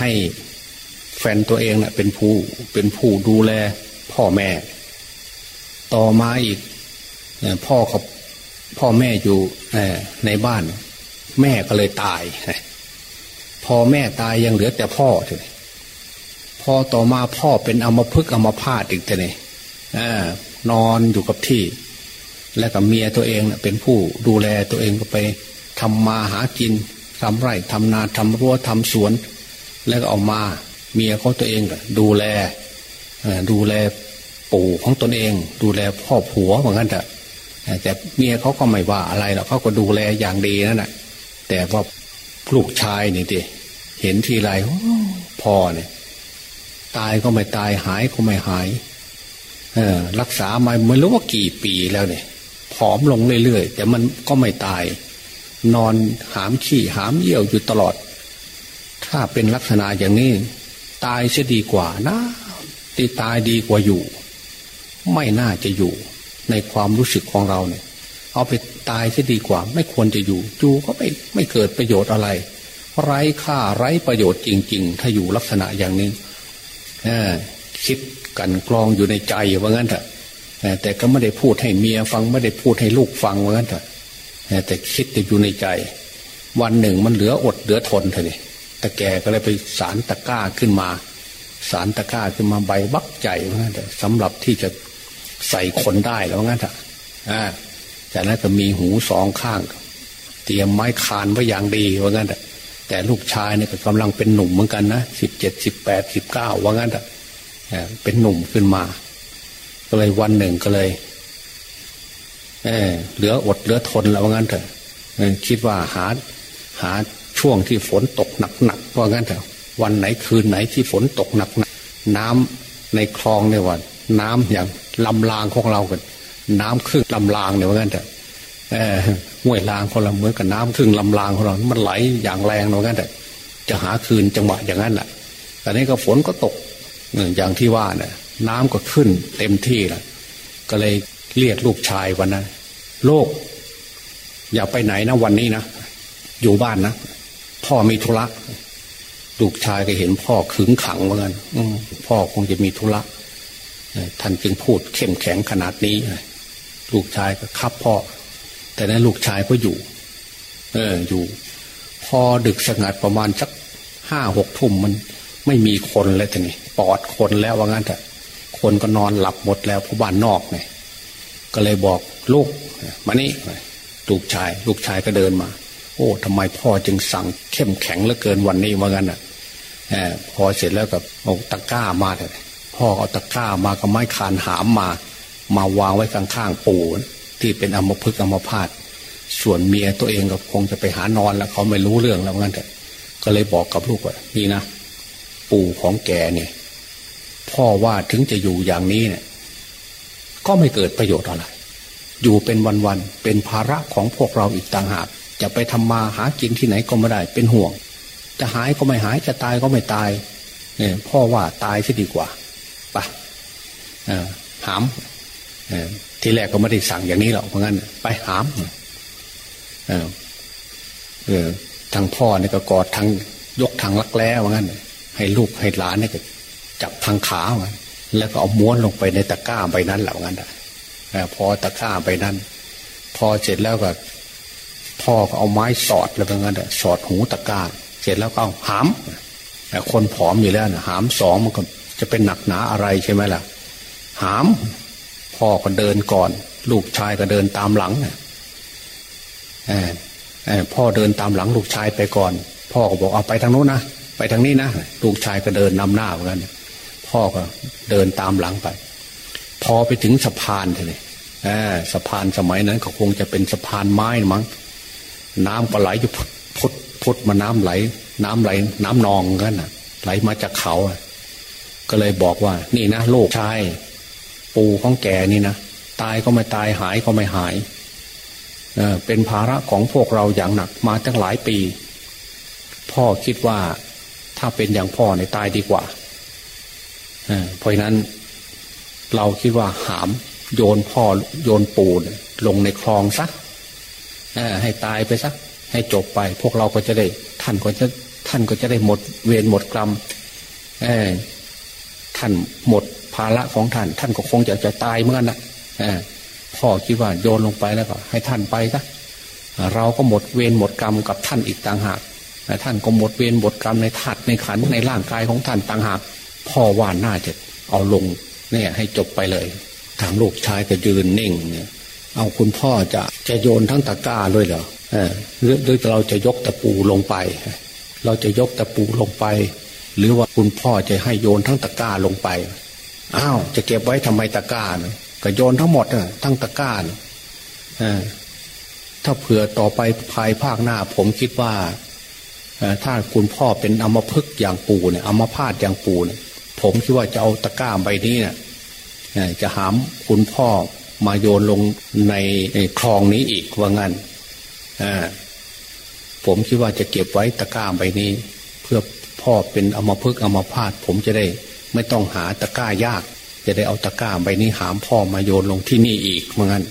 ให้แฟนตัวเองเนะ่ะเป็นผู้เป็นผู้ดูแลพ่อแม่ ต่อมาอีกพ่อกับพ่อแม่อยู่ในบ้าน แม่ก็เลยตายพอแม่ตายยังเหลือแต่พ่อเลย อต่อมาพ่อเป็นอมพึกอมพาตอีกเลยนอนอยู่กับที่ และกับเมียตัวเองเป็นผู้ดูแลตัวเองก็ไปทำมาหากินทำไร่ทำนาทำรั้วทำสวน แล้วก็ออกมาเมียเขาตัวเองดูแลดูแลปู่ของตนเอง ดูแลพ่อผัวเหมือนกันแต่แต่เมียเขาก็ไม่ว่าอะไรหรอกเขาก็ดูแลอย่างดีนั่นแหะแต่ว่าลูกชายนี่ดิเห็นทีไรพ่อเนี่ย ตายก็ไม่ตายหายก็ไม่หาย เออรักษามาไม่รู้ว่ากี่ปีแล้วเนี่ยผอมลงเรื่อยๆแต่มันก็ไม่ตาย นอนหามขี้หามเยี่ยวอยู่ตลอด ถ้าเป็นลักษณะอย่างนี้ ตายจะดีกว่านะตีตายดีกว่าอยู่ ไม่น่าจะอยู่ ในความรู้สึกของเราเนี่ย เอาไปตายจะดีกว่า ไม่ควรจะอยู่อยู่ก็ไม่ไม่เกิดประโยชน์อะไร ไร้ค่าไร้ประโยชน์จริง ๆ ถ้าอยู่ลักษณะอย่างนี้ คิดกันกรองอยู่ในใจว่างั้นเถอะแต่ก็ไม่ได้พูดให้เมียฟังไม่ได้พูดให้ลูกฟังว่างั้นเถอะแต่คิดอยู่ในใจ วันหนึ่งมันเหลืออดเหลือทนเถอะนี่ต่แกก็เลยไปสารตะก้าขึ้นมา สารตะก้าขึ้นมาใบบักใจว่างั้นเถอะสำหรับที่จะใส่คนได้แล้วงั้นอะอ่าจากนั้นก็มีหูสองข้าง เตรียมไม้คานไว้อย่างดีว่างั้นแต่ แต่ลูกชายเนี่ยก็กำลังเป็นหนุ่มเหมือนกันนะสิบเจ็ดสิบแปดสิบเก้าว่างั้นเป็นหนุ่มขึ้นมา ก็เลยวันหนึ่งก็เลยเออเหลืออดเหลือทนแล้วว่างั้นเถอะคิดว่าหาหาช่วงที่ฝนตกหนักๆว่างั้นเถอะวันไหนคืนไหนที่ฝนตกหนักๆน้ำในคลองเนี่ยว่าน้ำอย่างลำรางของเรากันน้ำครึ่งลำรางเนี่ยว่างั้นเถอะ ห้วยรางของเราเหมือนกับน้ำครึ่งลำรางของเรา มันไหลอย่างแรงว่างั้นแต่จะหาคืนจังหวะอย่างนั้นแหละแต่นี้ก็ฝนก็ตกอย่างที่ว่าเนี่ยน้ำก็ขึ้นเต็มที่แหละก็เลยเรียกลูกชายวันนั้นโลก อย่าไปไหนนะวันนี้นะอยู่บ้านนะพ่อมีธุระลูกชายก็เห็นพ่อขึงขังเหมือนกันพ่อคงจะมีธุระท่านจึงพูดเข้มแข็งขนาดนี้ลูกชายก็คับพ่อ แต่นั้นลูกชายก็อยู่ เอออยู่ พอดึกสงัดประมาณสักห้าหกทุ่มมันไม่มีคนเลยทีนี้ปอดคนแล้วว่างั้นแต่คนก็นอนหลับหมดแล้วเพราะบ้านนอกเนี่ยก็เลยบอกลูกมานี่ลูกชาย ลูกชายก็เดินมา โอ้ทำไมพ่อจึงสั่งเข้มแข็งเหลือเกินวันนี้ว่างั้นอะพอเสร็จแล้วกับเอาตะกร้ามาเลยพ่อเอาตะกร้ามากับไม้คานหามมา มาวางไว้ข้างๆปู่ ที่เป็นอมพึกอมพาตส่วนเมียตัวเองก็คงจะไปหานอนแล้วเขาไม่รู้เรื่องแล้วงั้นแต่ก็เลยบอกกับลูกว่านี่นะปู่ของแกเนี่ยพ่อว่าถึงจะอยู่อย่างนี้เนี่ย ก็ไม่เกิดประโยชน์อะไร อยู่เป็นวันๆเป็นภาระของพวกเราอีกต่างหากจะไปทำมาหากินที่ไหนก็ไม่ได้เป็นห่วง จะหายก็ไม่หายจะตายก็ไม่ตาย เนี่ย พ่อว่าตายซะดีกว่าปะหาม ทีแรกก็ไม่ได้สั่งอย่างนี้หรอกเพราะงั้น ไปหามเออเออทางพ่อเนี่ยก็กอดทางยกทางลักแร้ว่างั้น ให้ลูกให้หลานเนี่ยก็จับทางขาว่าแล้วก็เอาม้วนลงไปในตะกร้าใบนั้นแหละว่างั้นพอตะกร้าใบนั้น พอเสร็จแล้วก็พ่อก็เอาไม้สอดแล้วว่างั้นสอดหูตะกร้า เสร็จแล้วก็หามคนผอมอยู่แล้วนะหามสองมันก็จะเป็นหนักหนาอะไรใช่ไหมล่ะ หาม พ่อก็เดินก่อน ลูกชายก็เดินตามหลังเนี่ยพ่อเดินตามหลังลูกชายไปก่อน พ่อก็บอกเอาไปทางโน้นนะไปทางนี้นะลูกชายก็เดินนำหน้าเหมือนกันพ่อก็เดินตามหลังไป พอไปถึงสะพานเลยสะพานสมัยนั้นก็คงจะเป็นสะพานไม้มั้งน้ำก็ไหลอยู่พุดพุดมาน้ำไหล น้ำไหล น้ำนองกันน่ะไหลมาจากเขา ก็เลยบอกว่า นี่นะโลกชาย ปูของแกนี่นะตายก็ไม่ตายหายก็ไม่หายเเป็นภาระของพวกเราอย่างหนักมาตั้งหลายปี พ่อคิดว่าถ้าเป็นอย่างพ่อในตายดีกว่าเพราะนั้น เราคิดว่าหามโยนพ่อโยนปูนลงในคลองซะให้ตายไปซะให้จบไป พวกเราก็จะได้ ท่านก็จะท่านก็จะได้หมดเวรหมดกรรมท่านหมด ภาระของท่าน ท่านก็คงจะจะตายเหมื่อนกันนะพ่อคิดว่าโยนลงไปแล้วก็ ให้ท่านไปซะเราก็หมดเวรหมดกรรมกับท่านอีกต่างหากท่านก็หมดเวรหมดกรรมในธาตุในขันในร่างกายของท่านต่างหากพ่อว่าน่าจะเอาลงเนี่ยให้จบไปเลยทางลูกชายก็ยืนนิ่งเนี่ยเอาคุณพ่อจะจะโยนทั้งตะกร้าเลยเหรอเออหรือหรือเราจะยกตะปูลงไป เราจะยกตะปูลงไป หรือว่าคุณพ่อจะให้โยนทั้งตะกร้าลงไป อ้าวจะเก็บไว้ทำไมตะกร้านะก็โยนทั้งหมดนะทั้งตะกร้านะถ้าเผื่อต่อไปภายภาคหน้า ผมคิดว่าถ้าคุณพ่อเป็นอมพึกอย่างปูเนี่ยอมพาดอย่างปูเนี่ยผมคิดว่าจะเอาตะกร้าใบนี้เนี่ยจะหามคุณพ่อมาโยนลงในคลองนี้อีกว่างั้นผมคิดว่าจะเก็บไว้ตะกร้าใบนี้ เพื่อพ่อเป็นอมพึกอมพาดผมจะได้ ไม่ต้องหาตะก้ายาก จะได้เอาตะก้าใบนี้หามพ่อมาโยนลงที่นี่อีกเหมือนกัน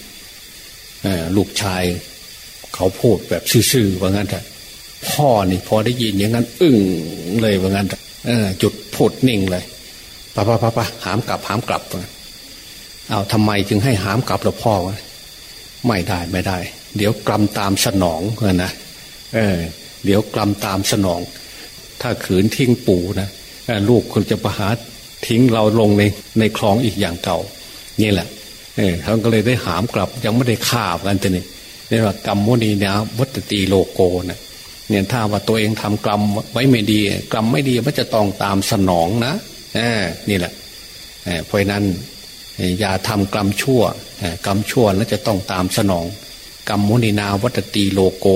ลูกชาย เขาพูดแบบซื่อๆว่างั้นพ่อนี่พอได้ยินอย่างนั้น อึ้งเลยว่างั้นจุดพูดนิ่งเลยปะปะปะปะหามกลับหามกลับเอาทำไมจึงให้หามกลับหลวงพ่อวะไม่ได้ไม่ได้ เดี๋ยวกลัมตามสนองนะเออ เดี๋ยวกลัมตามสนอง ถ้าขืนทิ้งปู่นะ ลูกคุณจะประหารทิ้งเราลงในในคลองอีกอย่างเก่า นี่แหละเออเขาก็เลยได้หามกลับ ยังไม่ได้ฆ่ากันแต่นี่เรียกว่ากรรมโมนีนะวัตตีโลโกนะเนี่ยถ้าว่าตัวเองทำกรรมไว้ไม่ดี กรรมไม่ดีมันจะต้องตามสนองนะนี่แหละเพราะนั้นอย่าทำกรรมชั่วกรรมชั่วแล้วจะต้องตามสนอง กรรมมุนีนาวัตตีโลโก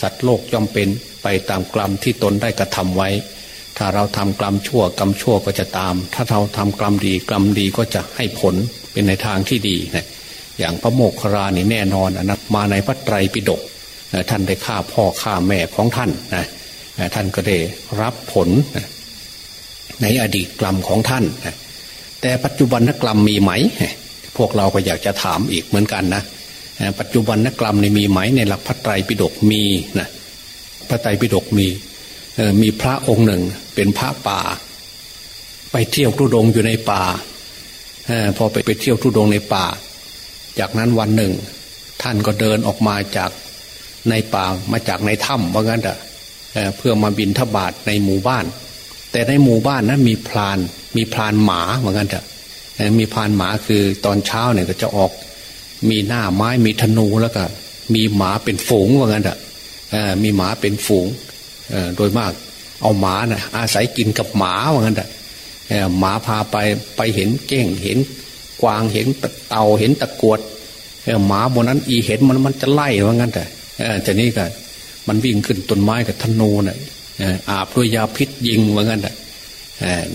สัตว์โลกย่อมเป็นไปตามกรรมที่ตนได้กระทำไว้ ถ้าเราทำกรรมชั่วกรรมชั่วก็จะตาม ถ้าเราทำกรรมดีกรรมดีก็จะให้ผลเป็นในทางที่ดีนะอย่างพระโมคครานี่แน่นอนอนัตมาในพระไตรปิฎกท่านได้ฆ่าพ่อฆ่าแม่ของท่านนะท่านก็ได้รับผลในอดีตกรรมของท่านแต่ปัจจุบันนักกรรมมีไหม พวกเราก็อยากจะถามอีกเหมือนกันนะปัจจุบันนักกรรมในมีไหมในหลักพระไตรปิฎกมีนะพระไตรปิฎกมี มีพระองค์หนึ่งเป็นพระป่า ไปเที่ยวทุดงอยู่ในป่าพอไปไปเที่ยวทุดงในป่า จากนั้นวันหนึ่ง ท่านก็เดินออกมาจากในป่ามาจากในถ้ำว่างั้นอะเพื่อมาบินทบาทในหมู่บ้าน แต่ในหมู่บ้านนั้นมีพรานมีพรานหมาเหมือนกันเถอะมีพรานหมาคือตอนเช้าเนี่ยก็จะออก มีหน้าไม้มีธนูแล้วก็ มีหมาเป็นฝูงเหมือนกันเถอะมีหมาเป็นฝูง โดยมากเอาหมานะ่ะอาศัยกินกับหมาเหมือนกันเถอะหมาพาไปไปเห็นเก้งเห็นกวางเห็นเต่าเห็นตะกวดหมาบนนั้นอีเห็นมันมันจะไล่เหมือนกันแต่แต่นี่ก็มันวิ่งขึ้นต้นไม้กับธนูน่ะอาบด้วยยาพิษยิงเหมือนกันแต่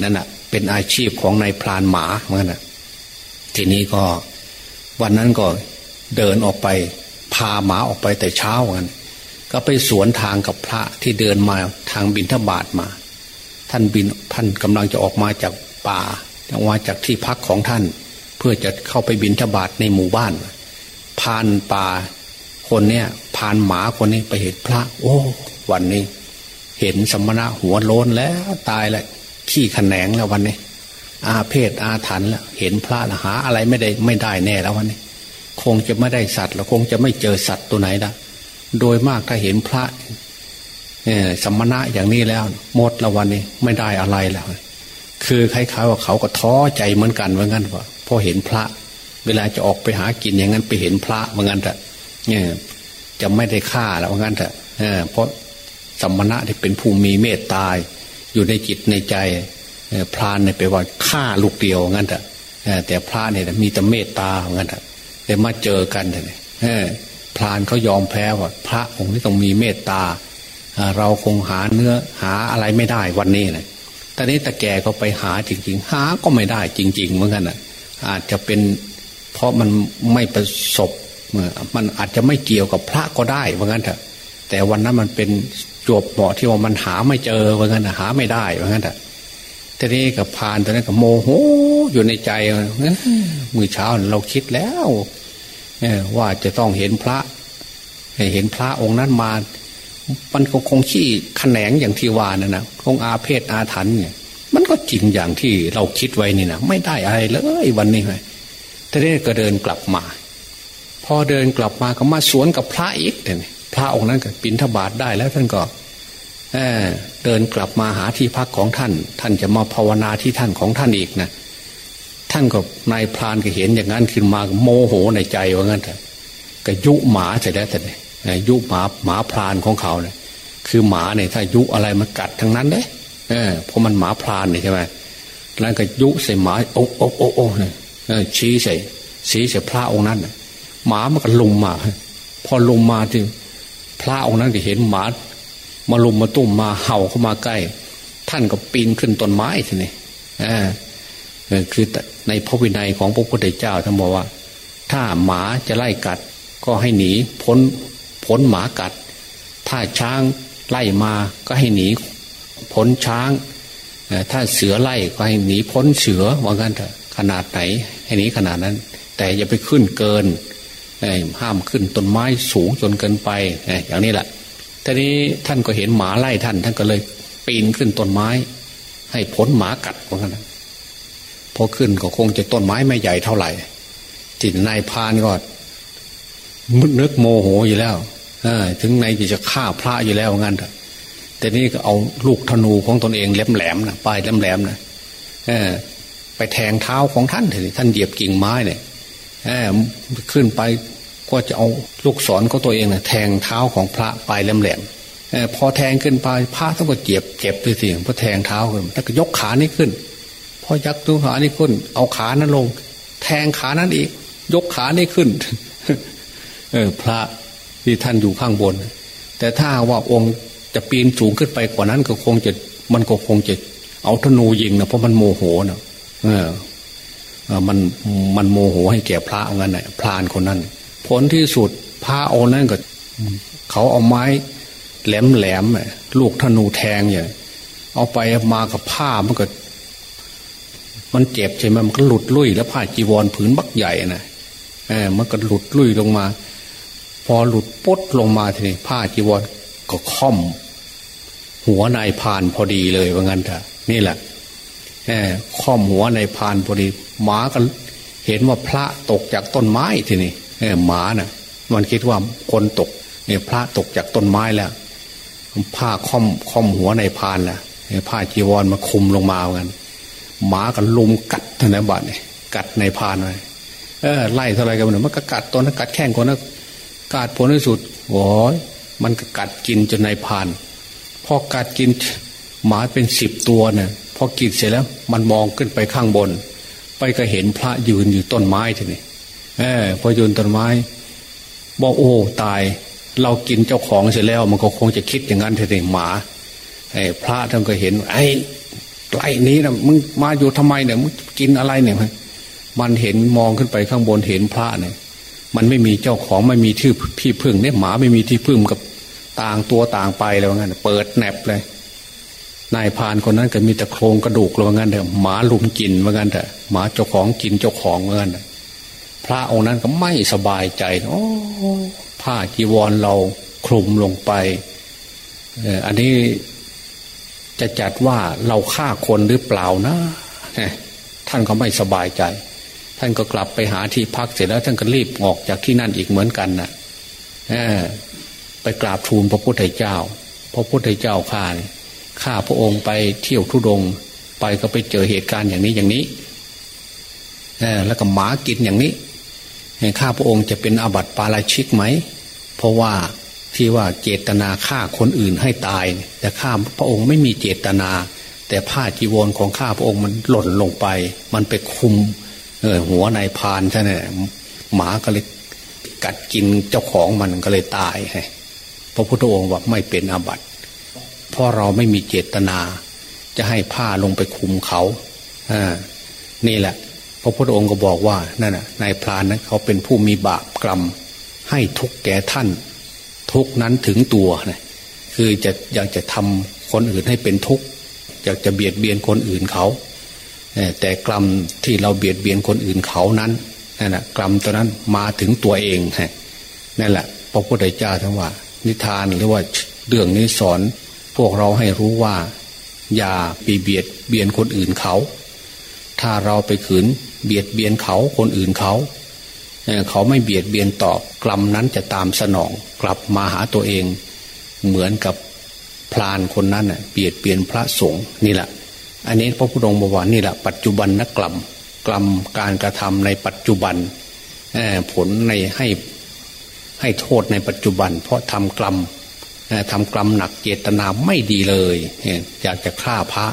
นั่นแหะเป็นอาชีพของนายพรานหมาเหมือนกันทีนี้ก็วันนั้นก็เดินออกไป พาหมาออกไปแต่เช้ากัน ก็ไปสวนทางกับพระที่เดินมาทางบินทบาทมา ท่านบินท่านกำลังจะออกมาจากป่าออกมาจากที่พักของท่าน เพื่อจะเข้าไปบินทบาทในหมู่บ้านพานป่าคนเนี้ยพานหมาคนนี้ไปเห็นพระ โอ้วันนี้ เห็นสมณะหัวโลนแล้วตายแล้วขี้ขนงแล้ววันนี้ อาเพศอาถรรพ์แล้วเห็นพระละหาอะไรไม่ได้ไม่ได้แน่แล้ววันนี้ คงจะไม่ได้สัตว์แล้วคงจะไม่เจอสัตว์ตัวไหนละ โดยมากถ้าเห็นพระเนี่ยสมณะอย่างนี้แล้วหมดละวันนี้ไม่ได้อะไรแล้ว คือคล้ายๆว่าเขาก็ท้อใจเหมือนกันเหมือนกันว่าพอเห็นพระ เวลาจะออกไปหากินอย่างนั้นไปเห็นพระเหมือนกันแต่เนี่ยจะไม่ได้ฆ่าแล้วเหมือนกันแต่เพราะสมณะที่เป็นภูมิเมตตาอยู่ในจิตในใจพรานเนี่ยไปว่าฆ่าลูกเดียวงั้นแต่แต่พระเนี่ยมีแต่เมตตางั้นแต่แต่มาเจอกันเนี่ย พรานเขายอมแพ้ว่าพระองค์ที่ต้องมีเมตตา เราคงหาเนื้อหาอะไรไม่ได้วันนี้นะตอนนี้ตะแกก็ไปหาจริง ๆ หาก็ไม่ได้จริง ๆ เหมือนกันอะอาจจะเป็นเพราะมันไม่ประสบมันอาจจะไม่เกี่ยวกับพระก็ได้เหมือนกันเถอะแต่วันนั้นมันเป็นจบเหมาะที่ว่ามันหาไม่เจอว่างั้นหาไม่ได้ว่างั้นแต่ทีนี้กับพานตอนนั้นกับโมโหอยู่ในใจเมือเช้าเราคิดแล้ว ว่าจะต้องเห็นพระเห็นพระองค์นั้นมา มันคงขี้ขแขนงอย่างที่ว่านั่นนะคงอาเพศอาถรรพ์เนี่ย มันก็จริงอย่างที่เราคิดไว้นี่นะไม่ได้อะไรเลยวันนี้ไงทีนี้ก็เดินกลับมา พอเดินกลับมาก็มาสวนกับพระอีกเนี่ยพระองค์นั้นก็ปินทบาทได้แล้วท่านก็เเดินกลับมาหาที่พักของท่าน ท่านจะมาภาวนาที่ท่านของท่านอีกนะ ท่านก็นายพรานก็เห็นอย่างนั้นขึ้นมาโมโหในใจว่างั้นเถอะก็ยุหมาเสร็จแล้วแต่เนี่ยยุหมาหมาพรานของเขาเนี่ยคือหมาเนี่ยถ้ายุอะไรมันกัดทั้งนั้นเด้เออเพราะมันหมาพรานเนี่ยใช่ไหมแล้วก็ยุใส่หมาโอ้โอ้โอ้โอ้เนี่ยชี้ใส่ชี้ใส่พระองค์นั้นหมามันก็ลุมมาพอลุมมาจึงพระองค์นั้นก็เห็นหมามาลุมมาตุ้มมาเห่าเข้ามาใกล้ ท่านก็ปีนขึ้นต้นไม้ทีนี้ คือในพระวินัยของพระพุทธเจ้าท่านบอกว่า ถ้าหมาจะไล่กัด ก็ให้หนีพ้นพ้นหมากัด ถ้าช้างไล่มาก็ให้หนีพ้นช้างถ้าเสือไล่ก็ให้หนีพ้นเสือว่างั้นเถอะขนาดไหนให้หนีขนาดนั้น แต่อย่าไปขึ้นเกินห้ามขึ้นต้นไม้สูงจนเกินไปอย่างนี้แหละทีนี้ท่านก็เห็นหมาไล่ท่าน ท่านก็เลยปีนขึ้นต้นไม้ ให้พ้นหมากัดเหมือนกัน พอขึ้นก็คงจะต้นไม้ไม่ใหญ่เท่าไหร่จิตนายพานก็มึนึกโมโหอยู่แล้วอถึงในจะฆ่าพระอยู่แล้วงั้นแต่นี่ก็เอาลูกธนูของตนเองแหลมๆนะปลายแหลมๆนะอไปแทงเท้าของท่านเถอะท่านเหยียบกิ่งไม้เนี่ยขึ้นไปก็จะเอาลูกศรก็ตัวเองนะแทงเท้าของพระปลายแหลมๆพอแทงขึ้นไปพระต้องก็เจ็บเจ็บไปสิพอแทงเท้าขึ้นแล้วก็ยกขานี้ขึ้น พอยักตัวขานี้ขึ้น เอาขานั้นลง แทงขานั้นอีก ยกขานี้ขึ้น เออ พระที่ท่านอยู่ข้างบน แต่ถ้าว่าองค์จะปีนสูงขึ้นไปกว่านั้นก็คงจะมันก็คงจะเอาธนูยิงนะเพราะมันโมโหนะเออมันมันโมโหให้แก่พระงั้นแหละพรานคนนั้น ผลที่สุดพระองค์นั้นก็เขาเอาไม้ แหลมแหลมลูกธนูแทงอย่างเอาไปมากับผ้ามันก็ มันเจ็บใช่ไหมมันก็หลุดลุ่ยแล้วผ้าจีวรผืนบักใหญ่นะเออมันก็หลุดลุ่ยลงมา พอหลุดปดลงมาทีนี้ผ้าจีวรก็ค่อม หัวนายพานพอดีเลยว่างั้นเถอะนี่แหละแอบค่อมหัวนายพานพอดี หมาก็เห็นว่าพระตกจากต้นไม้ทีนี้เออหมาน่ะ มันคิดว่าคนตกเนี่ยพระตกจากต้นไม้แล้วผ้าค่อมค่อมหัวในพานแหละผ้าจีวรมาคุมลงมาเหมือนกัน หมากันลุมกัดธนบัตรกัดในพานไว้เออไล่เท่าไรกันมันมันก็กัดตัวนั้นกัดแข้งคนนั้นกัดผลที่สุดโอ้ยมันก็กัดกินจนในพานพอกัดกินหมาเป็นสิบตัวเนี่ยพอกินเสร็จแล้วมันมองขึ้นไปข้างบน ไปก็เห็นพระยืนอยู่ต้นไม้ทีนี้เออพอยืนต้นไม้บอกโอ้ตาย เรากินเจ้าของเสร็จแล้ว มันก็คงจะคิดอย่างนั้นทีนี้หมาไอ้พระท่านก็เห็น ไอ้ ไล่นี้นะมึงมาอยู่ทำไมเนี่ยมึงกินอะไรเนี่ยมันเห็นมองขึ้นไปข้างบนเห็นพระเนี่ยมันไม่มีเจ้าของไม่มีที่พี่พึ่งเนี่ยหมาไม่มีที่พึ่งกับต่างตัวต่างไปแล้วงั้นเปิดแหนบเลยนายพานคนนั้นก็มีแต่โครงกระดูกเลยว่างั้นเถอะหมาลุมกินว่างั้นเถอะหมาเจ้าของกินเจ้าของว่างั้นพระองค์นั้นก็ไม่สบายใจโอ้ผ้าจีวรเราคลุมลงไปอันนี้ จะจัดว่าเราฆ่าคนหรือเปล่านะท่านก็ไม่สบายใจ ท่านก็กลับไปหาที่พักเสร็จแล้วท่านก็รีบออกจากที่นั่นอีกเหมือนกันนะ่ะไปกราบทูลพระพุทธเจ้า พระพุทธเจ้าข้าข้าพระองค์ไปเที่ยวทุดง ไปก็ไปเจอเหตุการณ์อย่างนี้อย่างนี้แล้วก็หมากินอย่างนี้ข้าพระองค์จะเป็นอาบัติปาราชิกไหม เพราะว่า ที่ว่าเจตนาฆ่าคนอื่นให้ตาย แต่ข้าพระองค์ไม่มีเจตนา แต่ผ้าจีวรของข้าพระองค์มันหล่นลงไป มันไปคุมเออหัวนายพานใช่ไหมหมาก็เลยกัดกินเจ้าของมันก็เลยตายพระพุทธองค์ว่าไม่เป็นอาบัติเพราะเราไม่มีเจตนา จะให้ผ้าลงไปคุมเขาอ่านี่แหละ พระพุทธองค์ก็บอกว่านั่นน่ะนายพรานนั้นเขาเป็นผู้มีบาปกรรม ให้ทุกแก่ท่าน ทุกนั้นถึงตัวนะคือจะอยากจะทำคนอื่นให้เป็นทุกข์อยากจะเบียดเบียนคนอื่นเขาแต่กรรมที่เราเบียดเบียนคนอื่นเขานั้นนั่นแหะกรรมตัวนั้นมาถึงตัวเองนั่นแหละพระพุทธเจ้าทั้งว่า นิทานหรือว่าเรื่องนี้สอน พวกเราให้รู้ว่า อย่าปีเบียดเบียนคนอื่นเขา ถ้าเราไปขืนเบียดเบียนเขาคนอื่นเขา เขาไม่เบียดเบียนตอบกรรมนั้นจะตามสนอง กลับมาหาตัวเอง เหมือนกับพรานคนนั้นน่ะเบียดเบียนพระสงฆ์นี่แหละ อันนี้พระพุทธองค์บอกว่านี่แหละปัจจุบันนักกรรมกรรมการกระทำในปัจจุบันผลในให้ให้โทษในปัจจุบัน เพราะทำกรรมทำกรรมหนักเจตนาไม่ดีเลย อยากจะฆ่าพระ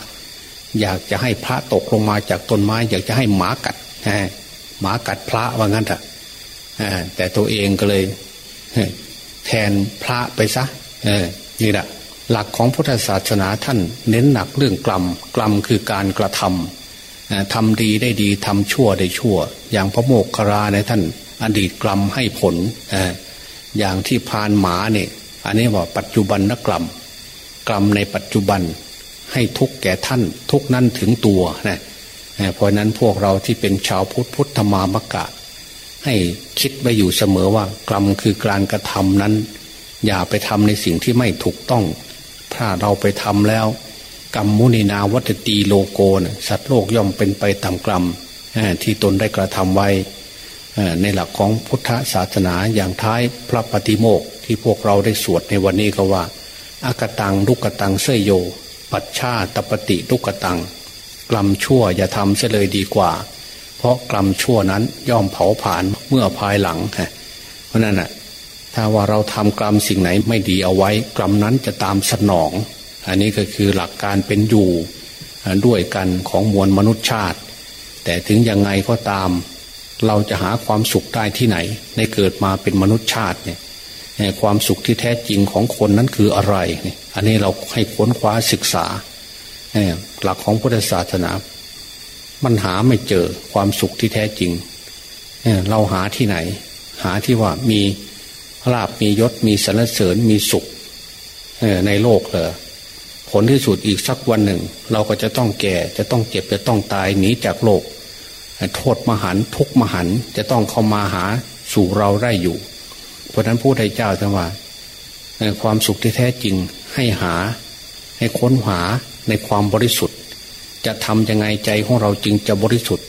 อยากจะให้พระตกลงมาจากต้นไม้ อยากจะให้หมากัดหมากัดพระว่างั้นเถอะ แต่ตัวเองก็เลยแทนพระไปซะนี่แหละหลักของพุทธศาสนาท่านเน้นหนักเรื่องกรรมกรรมคือการกระทำทำดีได้ดีทำชั่วได้ชั่ว อย่างพระโมกขราในท่านอดีตกรรมให้ผลอย่างที่พานหมาเนี่ยอันนี้ว่าปัจจุบันนักกรรมกรรมในปัจจุบันให้ทุกแก่ท่านทุกนั้นถึงตัวนะเพราะนั้นพวกเราที่เป็นชาวพุทธพุทธมามกะ ให้คิดไว้อยู่เสมอว่ากรรมคือการกระทำนั้น อย่าไปทำในสิ่งที่ไม่ถูกต้อง ถ้าเราไปทำแล้ว กรรมมุนีนาวัตตีโลโกนะสัตว์โลกย่อมเป็นไปตามกรรมที่ตนได้กระทำไว้ในหลักของพุทธศาสนาอย่างท้ายพระปฏิโมกที่พวกเราได้สวดในวันนี้ก็ว่า อากตังลุกตังเสยโย ปัจชาตปฏิลุกตังกลัมชั่วอย่าทำเสียเลยดีกว่า เพราะกรรมชั่วนั้นย่อมเผาผลาญเมื่อภายหลังเพราะนั้นอะถ้าว่าเราทำกรรมสิ่งไหนไม่ดีเอาไว้ กรรมนั้นจะตามสนอง อันนี้ก็คือหลักการเป็นอยู่ด้วยกันของมวลมนุษยชาติ แต่ถึงยังไงก็ตาม เราจะหาความสุขได้ที่ไหน ในเกิดมาเป็นมนุษยชาติเนี่ยความสุขที่แท้จริงของคนนั้นคืออะไรนี่อันนี้เราให้ค้นคว้าศึกษาหลักของพุทธศาสนา มันหาไม่เจอความสุขที่แท้จริงเราหาที่ไหน หาที่ว่ามีลาบมียศมีสรรเสริญมีสุขในโลกเลยผลที่สุดอีกสักวันหนึ่ง เราก็จะต้องแก่ จะต้องเจ็บจะต้องตายหนีจากโลก โทษมหันทุกมหันจะต้องเข้ามาหาสู่เราได้อยู่ เพราะนั้นผู้ใดเจ้าท่านว่าความสุขที่แท้จริงให้หาให้ค้นหาในความบริสุทธิ์ จะทำยังไงใจของเราจึงจะบริสุทธิ์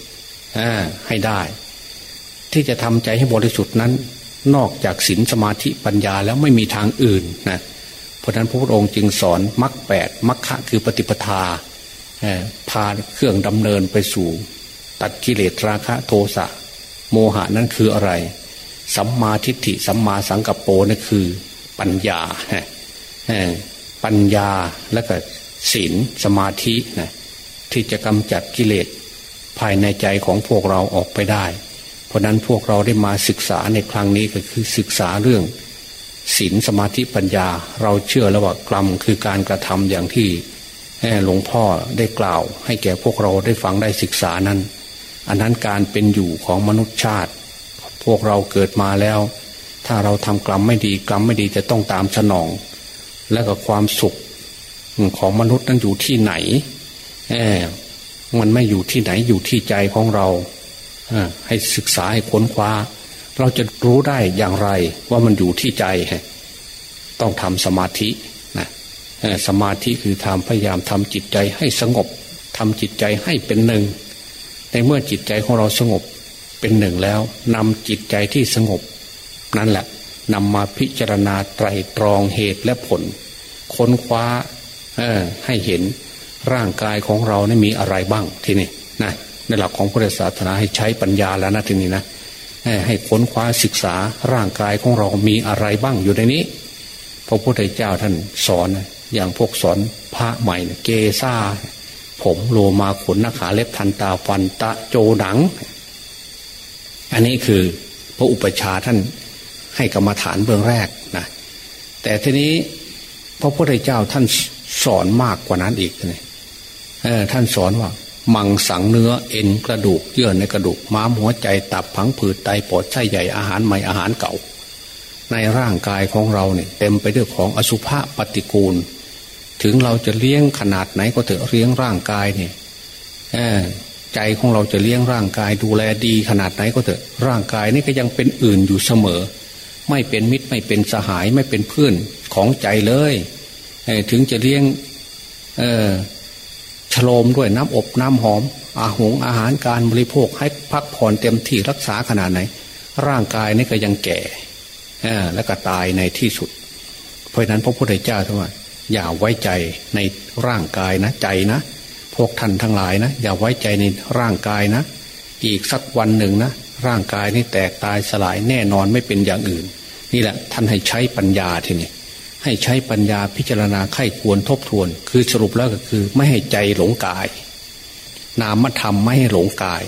ให้ได้ ที่จะทำใจให้บริสุทธิ์นั้น นอกจากศีลสมาธิปัญญาแล้วไม่มีทางอื่นนะเพราะนั้นพระพุทธองค์จึงสอนมรรคแปดมรรคะคือปฏิปทาพาเครื่องดำเนินไปสู่ ตัดกิเลสราคะโทสะโมหะนั่นคืออะไร สัมมาทิฏฐิสัมมาสังกัปโปนั่นคือปัญญาปัญญาและก็ศีลสมาธินะ ที่จะกำจัดกิเลสภายในใจของพวกเราออกไปได้ เพราะนั้นพวกเราได้มาศึกษาในครั้งนี้ก็คือศึกษาเรื่องศีลสมาธิปัญญา เราเชื่อแล้วว่ากรรมคือการกระทำอย่างที่หลวงพ่อได้กล่าว ให้แก่พวกเราได้ฟังได้ศึกษานั้น อันนั้นการเป็นอยู่ของมนุษยชาติ พวกเราเกิดมาแล้ว ถ้าเราทำกรรมไม่ดีกรรมไม่ดีจะต้องตามสนอง และก็ความสุขของมนุษย์นั้นอยู่ที่ไหน แอบมันไม่อยู่ที่ไหนอยู่ที่ใจของเราให้ศึกษาให้ค้นคว้า เราจะรู้ได้อย่างไรว่ามันอยู่ที่ใจต้องทำสมาธินะสมาธิคือทำพยายามทำจิตใจให้สงบทำจิตใจให้เป็นหนึ่ง ในเมื่อจิตใจของเราสงบเป็นหนึ่งแล้วนำจิตใจที่สงบ นั่นแหละนำมาพิจารณาไตรตรองเหตุและผล ค้นคว้าให้เห็น ร่างกายของเรานี่มีอะไรบ้างทีนี้นะในหลักของพุทธศาสนาให้ใช้ปัญญาแล้วนะทีนี้นะให้ค้นคว้าศึกษาร่างกายของเรามีอะไรบ้างอยู่ในนี้พระพุทธเจ้าท่านสอนอย่างพวกสอนพระใหม่เกซาผมโลมาขนนาขาเล็บทันตาฟันตะโจหนัง อันนี้คือพระอุปชาท่านให้กรรมฐานเบื้องแรกนะแต่ทีนี้พระพุทธเจ้าท่านสอนมากกว่านั้นอีกเลย ท่านสอนว่า มังสังเนื้อเอ็นกระดูกเยื่อในกระดูกม้ามหัวใจตับผังผืดไตปอดไส้ใหญ่อาหารใหม่อาหารเก่า ในร่างกายของเราเนี่ยเต็มไปด้วยของอสุภะปฏิกูล ถึงเราจะเลี้ยงขนาดไหนก็เถอะเลี้ยงร่างกายเนี่ยใจของเราจะเลี้ยงร่างกายดูแลดีขนาดไหนก็เถอะร่างกายนี่ก็ยังเป็นอื่นอยู่เสมอ ไม่เป็นมิตรไม่เป็นสหายไม่เป็นเพื่อนของใจเลยถึงจะเลี้ยง ฉโลมด้วยน้ำอบน้ำหอม อาหงอาหารการบริโภคให้พักผ่อนเต็มที่รักษาขนาดไหน ร่างกายนี่ก็ยังแก่และก็ตายในที่สุด เพราะนั้นพระพุทธเจ้าท่านว่า อย่าไว้ใจในร่างกายนะใจนะ พวกท่านทั้งหลายนะ อย่าไว้ใจในร่างกายนะ อีกสักวันหนึ่งนะ ร่างกายนี่แตกตายสลายแน่นอนไม่เป็นอย่างอื่น นี่แหละท่านให้ใช้ปัญญาทีนี้ ให้ใช้ปัญญาพิจารณาไข้ควรทบทวน คือสรุปแล้วก็คือ ไม่ให้ใจหลงกาย นามธรรมไม่ให้หลงกาย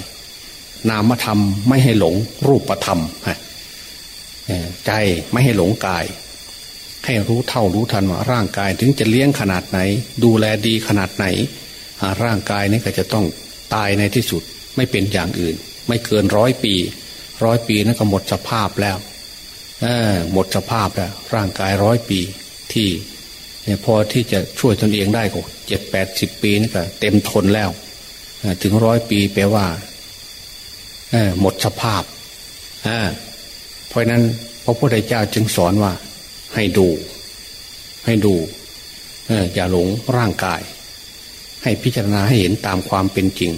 นามธรรมไม่ให้หลงรูปธรรมใจไม่ให้หลงกาย ให้รู้เท่ารู้ทันว่าร่างกาย ถึงจะเลี้ยงขนาดไหน ดูแลดีขนาดไหนร่างกายนี้ก็จะต้องตายในที่สุดไม่เป็นอย่างอื่น ไม่เกินร้อยปี ร้อยปีนั้นก็หมดสภาพแล้วหมดสภาพแล้ว ร่างกายร้อยปี ที่พอที่จะช่วยตนเองได้ก็เจ็ดแปดสิบปีนี่ก็เต็มทนแล้ว ถึงร้อยปีแปลว่าหมดสภาพเพราะนั้นพระพุทธเจ้าจึงสอนว่า ให้ดู ให้ดูอย่าหลงร่างกาย ให้พิจารณาให้เห็นตามความเป็นจริง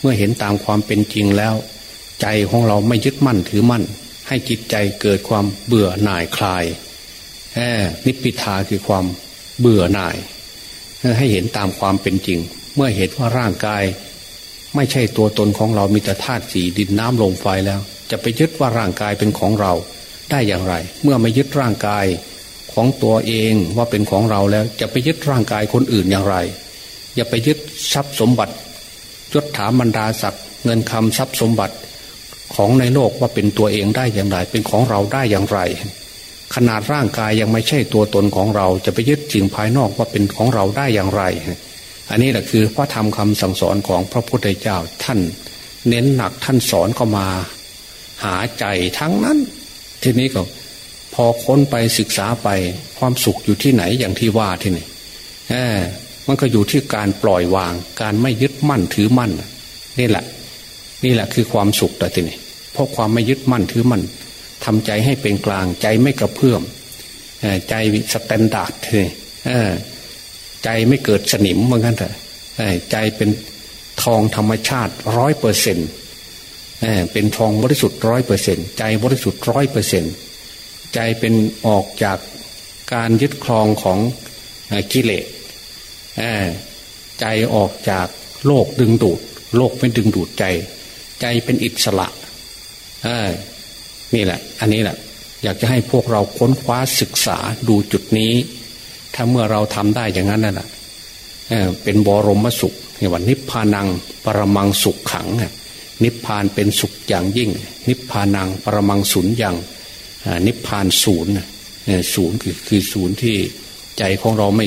เมื่อเห็นตามความเป็นจริงแล้ว ใจของเราไม่ยึดมั่นถือมั่น ให้จิตใจเกิดความเบื่อหน่ายคลาย นิพพิทาคือความเบื่อหน่าย ให้เห็นตามความเป็นจริง เมื่อเห็นว่าร่างกาย ไม่ใช่ตัวตนของเรามีแต่ธาตุสีดินน้ำลมไฟแล้ว จะไปยึดว่าร่างกายเป็นของเราได้อย่างไร เมื่อไม่ยึดร่างกายของตัวเองว่าเป็นของเราแล้ว จะไปยึดร่างกายคนอื่นอย่างไร อย่าไปยึดทรัพย์สมบัติยศถาบรรดาศักดิ์เงินคำทรัพย์สมบัติของในโลกว่าเป็นตัวเองได้อย่างไร เป็นของเราได้อย่างไร ขนาดร่างกายยังไม่ใช่ตัวตนของเรา จะไปยึดสิ่งภายนอกว่าเป็นของเราได้อย่างไร อันนี้แหละคือพระธรรมคำสั่งสอนของพระพุทธเจ้าท่าน เน้นหนักท่านสอนเข้ามา หาใจทั้งนั้น ทีนี้ก็พอค้นไปศึกษาไปความสุขอยู่ที่ไหนอย่างที่ว่าที่นี่มันก็อยู่ที่การปล่อยวาง การไม่ยึดมั่นถือมั่นนี่แหละ นี่แหละคือความสุขแต่ทีนี้เพราะความไม่ยึดมั่นถือมั่น ทำใจให้เป็นกลางใจไม่กระเพื่อมใจ standard เลยใจไม่เกิดสนิมเหมือนกันเถอะใจเป็นทองธรรมชาติร้อยเปอร์เซ็นต์เป็นทองบริสุทธิ์ร้อยเปอร์เซ็นต์ใจบริสุทธิ์ร้อยเปอร์เซ็นต์ใจเป็นออกจากการยึดครองของกิเลสใจออกจากโลกดึงดูด โลกไม่ดึงดูดใจ ใจเป็นอิสระ นี่แหละ อันนี้แหละ อยากจะให้พวกเราค้นคว้าศึกษาดูจุดนี้ ถ้าเมื่อเราทำได้อย่างนั้นน่ะเป็นบรมสุขเรียกว่านิพพานังปรมังสุขขัง นิพพานเป็นสุขอย่างยิ่ง นิพพานังปรมังศูนย์อย่างนิพพานศูนย์ศูนย์คือคือศูนย์ที่ใจของเราไม่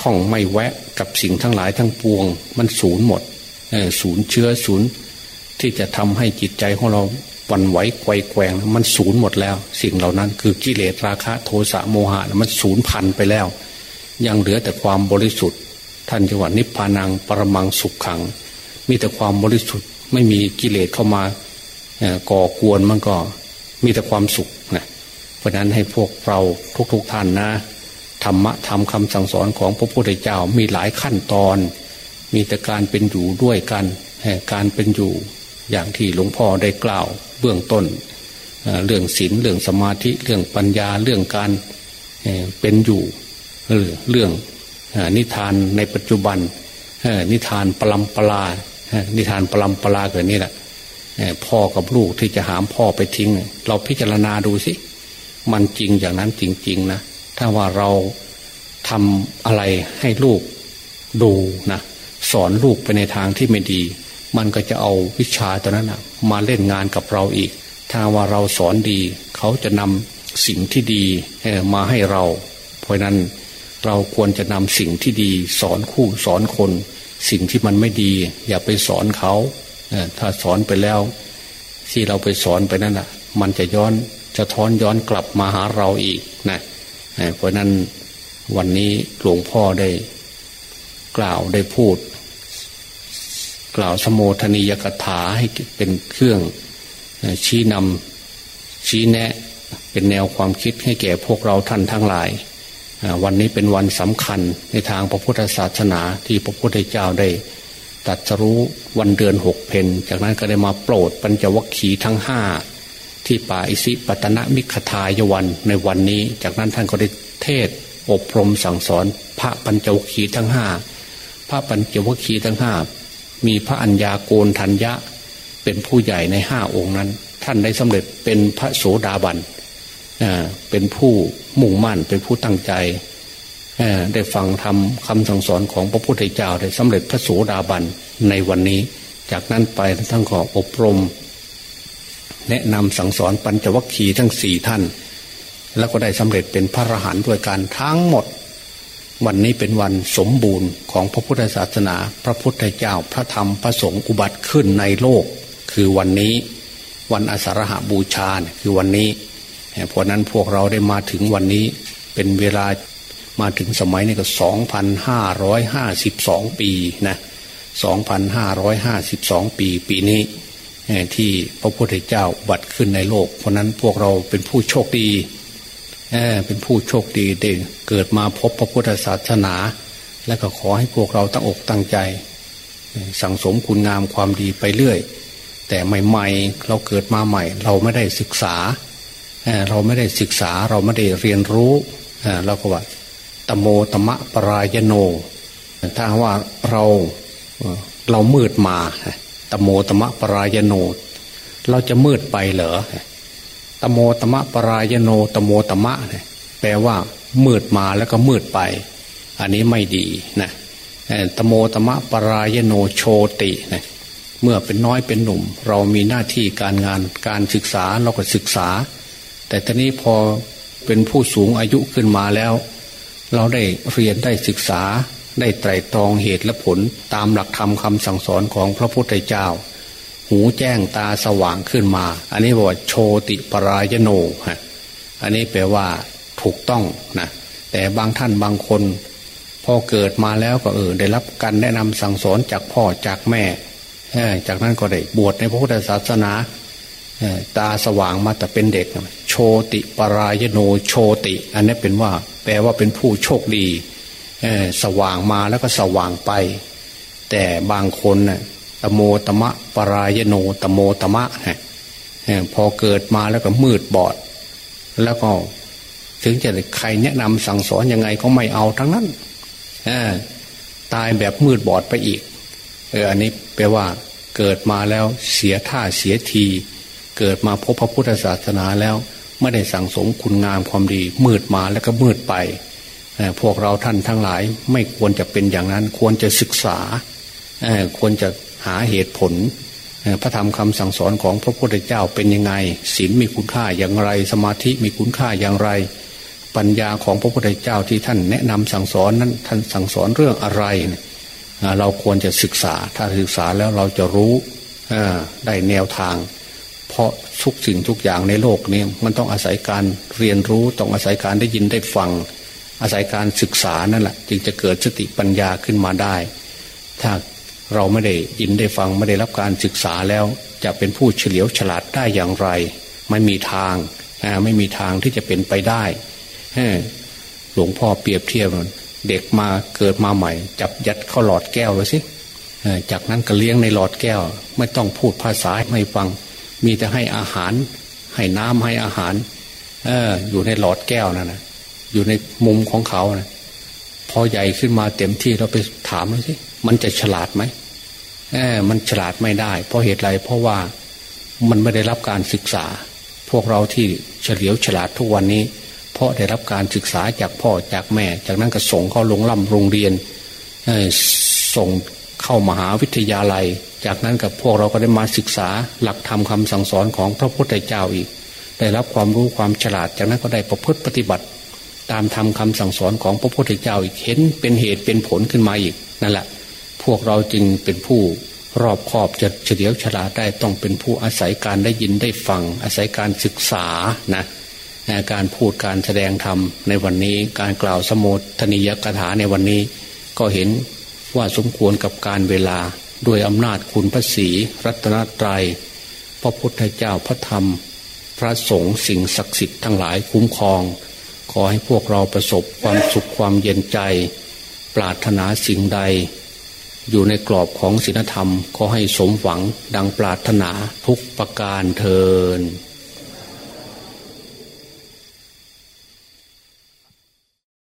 คล้องไม่แวะกับสิ่งทั้งหลายทั้งปวง มันศูนย์หมดศูนย์เชื้อศูนย์ที่จะทำให้จิตใจของเรา วันไหวไกวแกวงมันศูนย์หมดแล้ว สิ่งเหล่านั้นคือกิเลสราคะโทสะโมหะมันศูนย์พันไปแล้ว ยังเหลือแต่ความบริสุทธิ์ ท่านจังหวัดนิพพานังปรมังสุขขัง มีแต่ความบริสุทธิ์ไม่มีกิเลสเข้ามาก่อกวนมันก็มีแต่ความสุขนะเพราะนั้นให้พวกเราทุกๆทท่านนะธรรมะธรรมคำสั่งสอนของพระพุทธเจ้ามีหลายขั้นตอน มีแต่การเป็นอยู่ด้วยกัน การเป็นอยู่ อย่างที่หลวงพ่อได้กล่าวเบื้องต้น เรื่องศีลเรื่องสมาธิเรื่องปัญญาเรื่องการเป็นอยู่เรื่องนิทานในปัจจุบันนิทานปลัมปลานิทานปลัมปลาเกิดนี่แหละพ่อกับลูกที่จะหามพ่อไปทิ้ง เราพิจารณาดูสิ มันจริงอย่างนั้นจริง ๆ นะ ถ้าว่าเราทำอะไรให้ลูกดูนะสอนลูกไปในทางที่ไม่ดี มันก็จะเอาวิชาตัวนั้นนะมาเล่นงานกับเราอีก ถ้าว่าเราสอนดี เขาจะนำสิ่งที่ดีมาให้เรา เพราะนั้นเราควรจะนำสิ่งที่ดีสอนคู่สอนคน สิ่งที่มันไม่ดี อย่าไปสอนเขาถ้าสอนไปแล้ว ที่เราไปสอนไปนั่นอะ มันจะย้อนจะท้อนย้อนกลับมาหาเราอีกนะเพราะนั้นวันนี้หลวงพ่อได้ กล่าวได้พูด กล่าวสมโภชนียกถาให้เป็นเครื่องชี้นำชี้แนะเป็นแนวความคิดให้แก่พวกเราท่านทั้งหลาย วันนี้เป็นวันสำคัญในทางพระพุทธศาสนาที่พระพุทธเจ้าได้ตัดสรู้วันเดือนหกเพนจากนั้นก็ได้มาโปรดปัญจวัคคีย์ทั้งห้าที่ป่าอิสิปตนมิขทายวันในวันนี้ จากนั้นท่านก็ได้เทศอบรมสั่งสอน พระปัญจวัคคีย์ทั้งห้าพระปัญจวัคคีย์ทั้งห้า มีพระัญญาโกนทัญญะ เป็นผู้ใหญ่ในห้าองค์นั้น ท่านได้สำเร็จเป็นพระโสดาบันเป็นผู้มุ่งมั่นเป็นผู้ตั้งใจได้ฟังทำคำสั่งสอนของพระพุทธเจ้าได้สำเร็จพระโสดาบันในวันนี้ จากนั้นไปท่านขออบรม แนะนำสั่งสอนปัญจวัคคีย์ทั้งสี่ท่าน แล้วก็ได้สำเร็จเป็นพระอรหันต์ด้วยการทั้งหมด วันนี้เป็นวันสมบูรณ์ของพระพุทธศาสนา พระพุทธเจ้าพระธรรมพระสงฆ์อุบัติขึ้นในโลก คือวันนี้วันอาสาฬหาบูชาคือวันนี้เพราะนั้นพวกเราได้มาถึงวันนี้เป็นเวลามาถึงสมัยนี้ก็สองพันห้าร้อยห้าสิบสองปีนะสองพันห้าร้อยห้าสิบสองปีปีนี้ที่พระพุทธเจ้าบัตรขึ้นในโลก เพราะนั้นพวกเราเป็นผู้โชคดี เป็นผู้โชคดีเด้ เกิดมาพบพระพุทธศาสนา และก็ขอให้พวกเราตั้งอกตั้งใจ สั่งสมคุณงามความดีไปเรื่อย แต่ใหม่ๆเราเกิดมาใหม่ เราไม่ได้ศึกษา เราไม่ได้ศึกษาเราไม่ได้เรียนรู้เราก็ว่าตโมตมะปรายโน ถ้าว่าเราเรามืดมาตโมตมะปรายโน เราจะมืดไปเหรอตโมตมะปรายโนตโมตมะแปลว่ามืดมาแล้วก็มืดไป อันนี้ไม่ดีนะตโมตมะปรายโนโชตินะเมื่อเป็นน้อยเป็นหนุ่ม เรามีหน้าที่การงานการศึกษาเราก็ศึกษา แต่ตอนนี้พอเป็นผู้สูงอายุขึ้นมาแล้ว เราได้เรียนได้ศึกษาได้ไตรตรองเหตุและผลตามหลักธรรมคำสั่งสอนของพระพุทธเจ้า หูแจ้งตาสว่างขึ้นมา อันนี้บอกว่าโชติปรายโนฮะอันนี้แปลว่า ถูกต้องนะแต่บางท่านบางคน พอเกิดมาแล้วก็เออได้รับการแนะนำสั่งสอนจากพ่อจากแม่จากนั้นก็ได้บวชในพระพุทธศาสนาตาสว่างมาแต่เป็นเด็ก โชติปรายโนโชติ อันนี้เป็นว่า แปลว่าเป็นผู้โชคดีสว่างมาแล้วก็สว่างไป แต่บางคนน่ะตโมตมะปรายโนตโมตมะพอเกิดมาแล้วก็มืดบอด แล้วก็ ถึงจะใครแนะนำสั่งสอนยังไงก็ไม่เอาทั้งนั้นตายแบบมืดบอดไปอีกเอออันนี้แปลว่าเกิดมาแล้วเสียท่าเสียที เกิดมาพบพระพุทธศาสนาแล้วไม่ได้สั่งสมคุณงามความดี มืดมาแล้วก็มืดไปพวกเราท่านทั้งหลายไม่ควรจะเป็นอย่างนั้น ควรจะศึกษาควรจะหาเหตุผล พระธรรมคำสั่งสอนของพระพุทธเจ้าเป็นยังไงศีลมีคุณค่าอย่างไร สมาธิมีคุณค่าอย่างไร ปัญญาของพระพุทธเจ้าที่ท่านแนะนำสั่งสอนนั้นท่านสั่งสอนเรื่องอะไร เราควรจะศึกษาถ้าศึกษาแล้วเราจะรู้ได้แนวทาง เพราะทุกสิ่งทุกอย่างในโลกนี้มันต้องอาศัยการเรียนรู้ต้องอาศัยการได้ยินได้ฟัง อาศัยการศึกษานั่นแหละจึงจะเกิดสติปัญญาขึ้นมาได้ ถ้าเราไม่ได้ยินได้ฟังไม่ได้รับการศึกษาแล้วจะเป็นผู้เฉลียวฉลาดได้อย่างไร ไม่มีทางไม่มีทางที่จะเป็นไปได้ หลวงพ่อเปรียบเทียบเด็กมาเกิดมาใหม่ จับยัดเข้าหลอดแก้วเลยสิจากนั้นก็เลี้ยงในหลอดแก้ว ไม่ต้องพูดภาษาไม่ฟัง มีแต่ให้อาหาร ให้น้ำให้อาหารออยู่ในหลอดแก้วนั่นนะอยู่ในมุมของเขานะพอใหญ่ขึ้นมาเต็มที่เราไปถามเลยสิมันจะฉลาดไหมเออมันฉลาดไม่ได้ เพราะเหตุไรเพราะว่ามันไม่ได้รับการศึกษา พวกเราที่เฉลียวฉลาดทุกวันนี้ เพราะได้รับการศึกษาจากพ่อจากแม่ จากนั้นก็ส่งเข้าลงล่ำโรงเรียนส่งเข้ามหาวิทยาลัย จากนั้นกับพวกเราก็ได้มาศึกษาหลักธรรมคาสั่งสอนของพระพุทธเจ้าอีก ได้รับความรู้ความฉลาด จากนั้นก็ได้ประพฤติปฏิบัติ ตามทำคำสั่งสอนของพระพุทธเจ้าอีกเห็นเป็นเหตุเป็นผลขึ้นมาอีกนั่นแหละ พวกเราจึงเป็นผู้รอบคอบจะเฉลียวฉลาดได้ต้องเป็นผู้อาศัยการได้ยินได้ฟัง อาศัยการศึกษานะ การพูดการแสดงธรรมในวันนี้การกล่าวสมุทนิยกถาในวันนี้ ก็เห็นว่าสมควรกับการเวลาด้วยอำนาจคุณพระศีรัตนตรยัยพระพุทธเจ้าพระธรรม พระสงฆ์สิ่งศักดิ์สิทธิ์ทั้งหลายคุ้มครอง ขอให้พวกเราประสบความสุขความเย็นใจ ปรารถนาสิ่งใด อยู่ในกรอบของศีลธรรม ขอให้สมหวังดังปรารถนาทุกประการเทิน